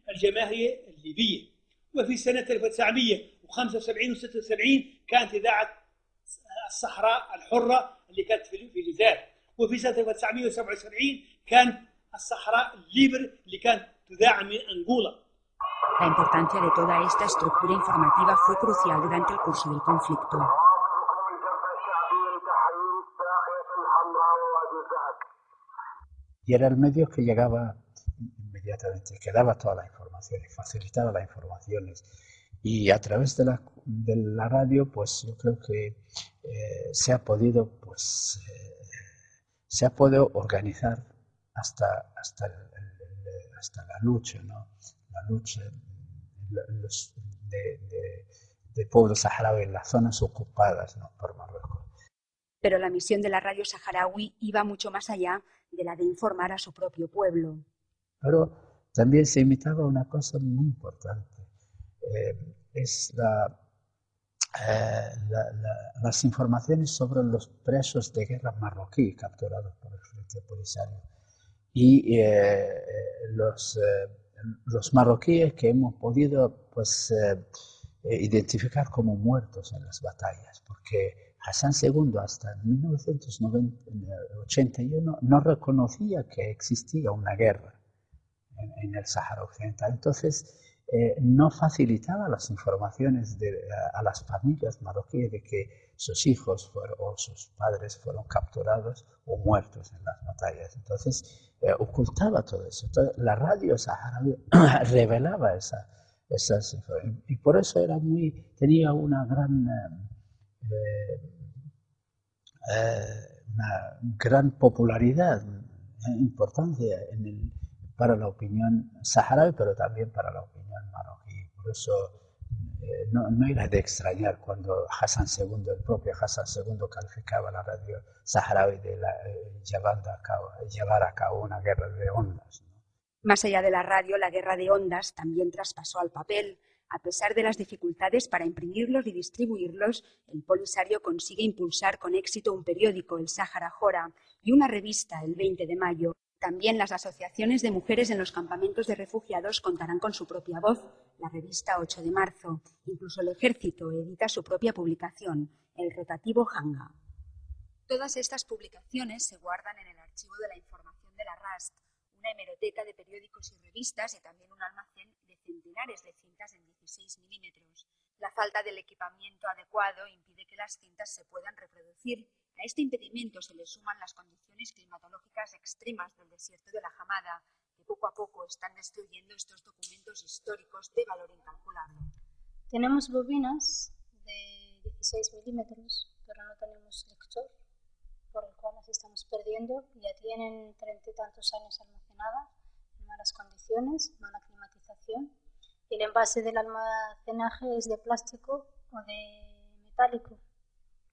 الجماهير الليبية. وفي سنة 1975 و 76 كانت إذاعة الصحراء الحرة اللي كانت في في الجزائر. وفي سنة 1977 كانت الصحراء الليبر اللي كانت تذاع من أنغولا. La importancia de toda esta estructura informativa fue crucial durante el curso del conflicto. y era el medio que llegaba inmediatamente, que daba todas las informaciones, facilitaba las informaciones. Y a través de la, de la radio, pues yo creo que eh, se ha podido, pues, eh, se ha podido organizar hasta, hasta, hasta la lucha, ¿no? La lucha de, de, pueblos saharauis en las zonas ocupadas por Marruecos. Pero la misión de la radio saharaui iba mucho más allá de la de informar a su propio pueblo. Pero también se imitaba una cosa muy importante, eh, es eh, la- la- las informaciones sobre los presos de guerra marroquí capturados por el Frente Polisario. Y eh, los, los marroquíes que hemos podido pues, identificar como muertos en las batallas, porque Hassan II hasta 1981 no reconocía que existía una guerra en, el Sáhara Occidental. Entonces, eh, no facilitaba las informaciones de- a, las familias marroquíes de que sus hijos fueron- o sus padres fueron capturados o muertos en las batallas. Entonces, eh, ocultaba todo eso. La radio saharaui revelaba esa, esas informaciones. Y por eso era muy, tenía una gran, eh, eh, una gran popularidad, importancia en el- para la opinión saharaui, pero también para la opinión marroquí. Por eso eh, no, no era de extrañar cuando Hassan II, el propio Hassan II, calificaba la radio saharaui de la, eh, llevando a cabo, llevar a cabo una guerra de ondas. Más allá de la radio, la guerra de ondas también traspasó al papel. A pesar de las dificultades para imprimirlos y distribuirlos, el Polisario consigue impulsar con éxito un periódico, el Sáhara Jora, y una revista, el 20 de mayo. También las asociaciones de mujeres en los campamentos de refugiados contarán con su propia voz, la revista 8 de marzo. Incluso el ejército edita su propia publicación, el rotativo Hanga. Todas estas publicaciones se guardan en el archivo de la información de la RAST, una hemeroteca de periódicos y revistas y también un almacén de centenares de cintas en 16 milímetros. La falta del equipamiento adecuado impide que las cintas se puedan reproducir. A este impedimento se le suman las condiciones climatológicas extremas del desierto de la Hamada, que poco a poco están destruyendo estos documentos históricos de valor incalculable. Tenemos bobinas de 16 milímetros, pero no tenemos lector, por el cual las estamos perdiendo. Ya tienen treinta y tantos años almacenadas, en malas condiciones, mala climatización. El envase del almacenaje es de plástico o de metálico,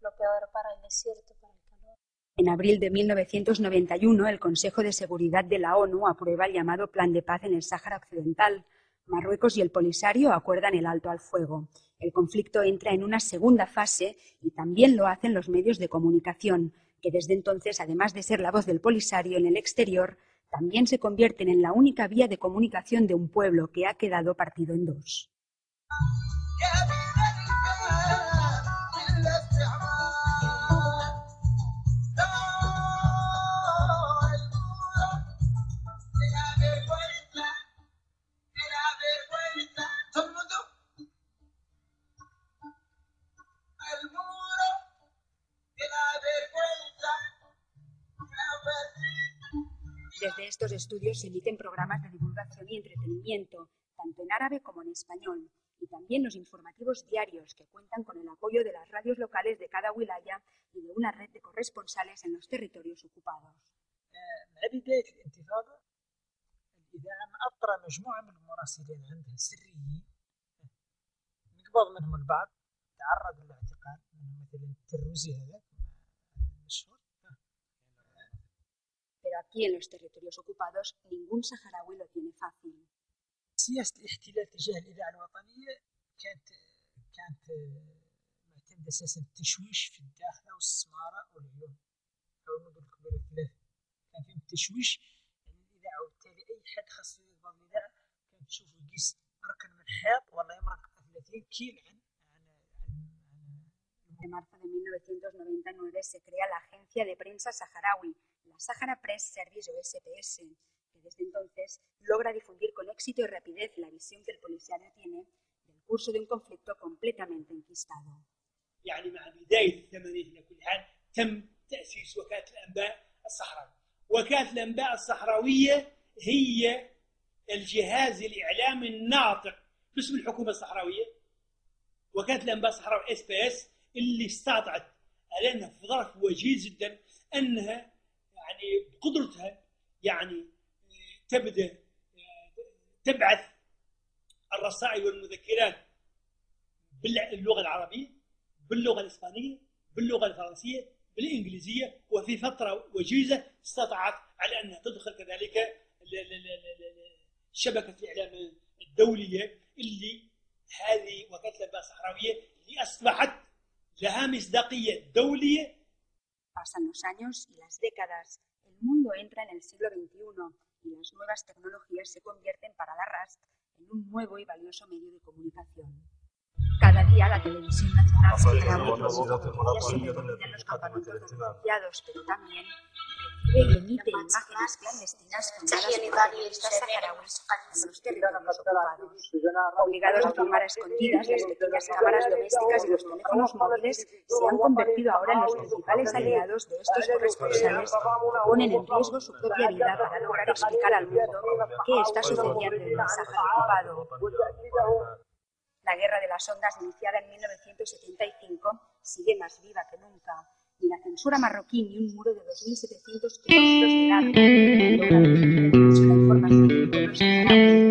lo peor para el desierto, para el calor. En abril de 1991, el Consejo de Seguridad de la ONU aprueba el llamado Plan de Paz en el Sáhara Occidental. Marruecos y el Polisario acuerdan el alto al fuego. El conflicto entra en una segunda fase y también lo hacen los medios de comunicación, que desde entonces, además de ser la voz del Polisario en el exterior, también se convierten en la única vía de comunicación de un pueblo que ha quedado partido en dos. Desde estos estudios se emiten programas de divulgación y entretenimiento, tanto en árabe como en español, y también los informativos diarios que cuentan con el apoyo de las radios locales de cada wilaya y de una red de corresponsales en los territorios ocupados. مع بداية الانتفاضة الإذاعة مأطرة مجموعة من المراسلين عندها سريين نقبض منهم البعض تعرض للاعتقال منهم مثلا التروزي هذاك Pero aquí en los territorios ocupados ningún saharaui lo tiene fácil. سياسة الاحتلال تجاه الإذاعة الوطنية كانت كانت معتمدة أساسا التشويش في الداخلة والسمارة والعيون أو المدن الكبيرة الثلاثة كان فيهم التشويش على الإذاعة وبالتالي أي حد خاصو يضبط الإذاعة كان تشوف يقيس ركن من حيط ولا يمرق 30 كيل عن En marzo de 1999 se crea la Agencia de Prensa Saharaui, la Sahara Press Service o SPS, que desde entonces logra difundir con éxito y rapidez la visión que el policiario tiene del curso de un conflicto completamente enquistado. يعني مع بداية الثمانينات على كل حال تم تأسيس وكالة الأنباء الصحراوي وكالة الأنباء الصحراوية هي الجهاز الإعلامي الناطق باسم الحكومة الصحراوية وكالة الأنباء الصحراوي اس بي اس اللي استطاعت أنها في ظرف وجيز جدا أنها يعني بقدرتها يعني تبدأ تبعث الرسائل والمذكرات باللغة العربية باللغة الإسبانية باللغة الفرنسية بالإنجليزية وفي فترة وجيزة استطاعت على أنها تدخل كذلك شبكة الإعلام الدولية اللي هذه وكاله الانباء الصحراويه اللي أصبحت لها مصداقية دولية Pasan los años y las décadas. El mundo entra en el siglo XXI y las nuevas tecnologías se convierten para la RASC en un nuevo y valioso medio de comunicación. Cada día la televisión nacional se reproduce en los campamentos de refugiados, pero también recibe y emite imágenes clandestinas filmadas por periodistas saharauis en los territorios ocupados. Obligados a filmar a escondidas, las pequeñas cámaras domésticas y los teléfonos móviles se han convertido ahora en los principales aliados de estos corresponsales. que ponen en riesgo su propia vida para lograr explicar al mundo qué está sucediendo en el Sáhara ocupado. La guerra de las ondas iniciada en 1975 sigue más viva que nunca. Ni la censura marroquí ni un muro de 2.700 kilómetros de largo logran la información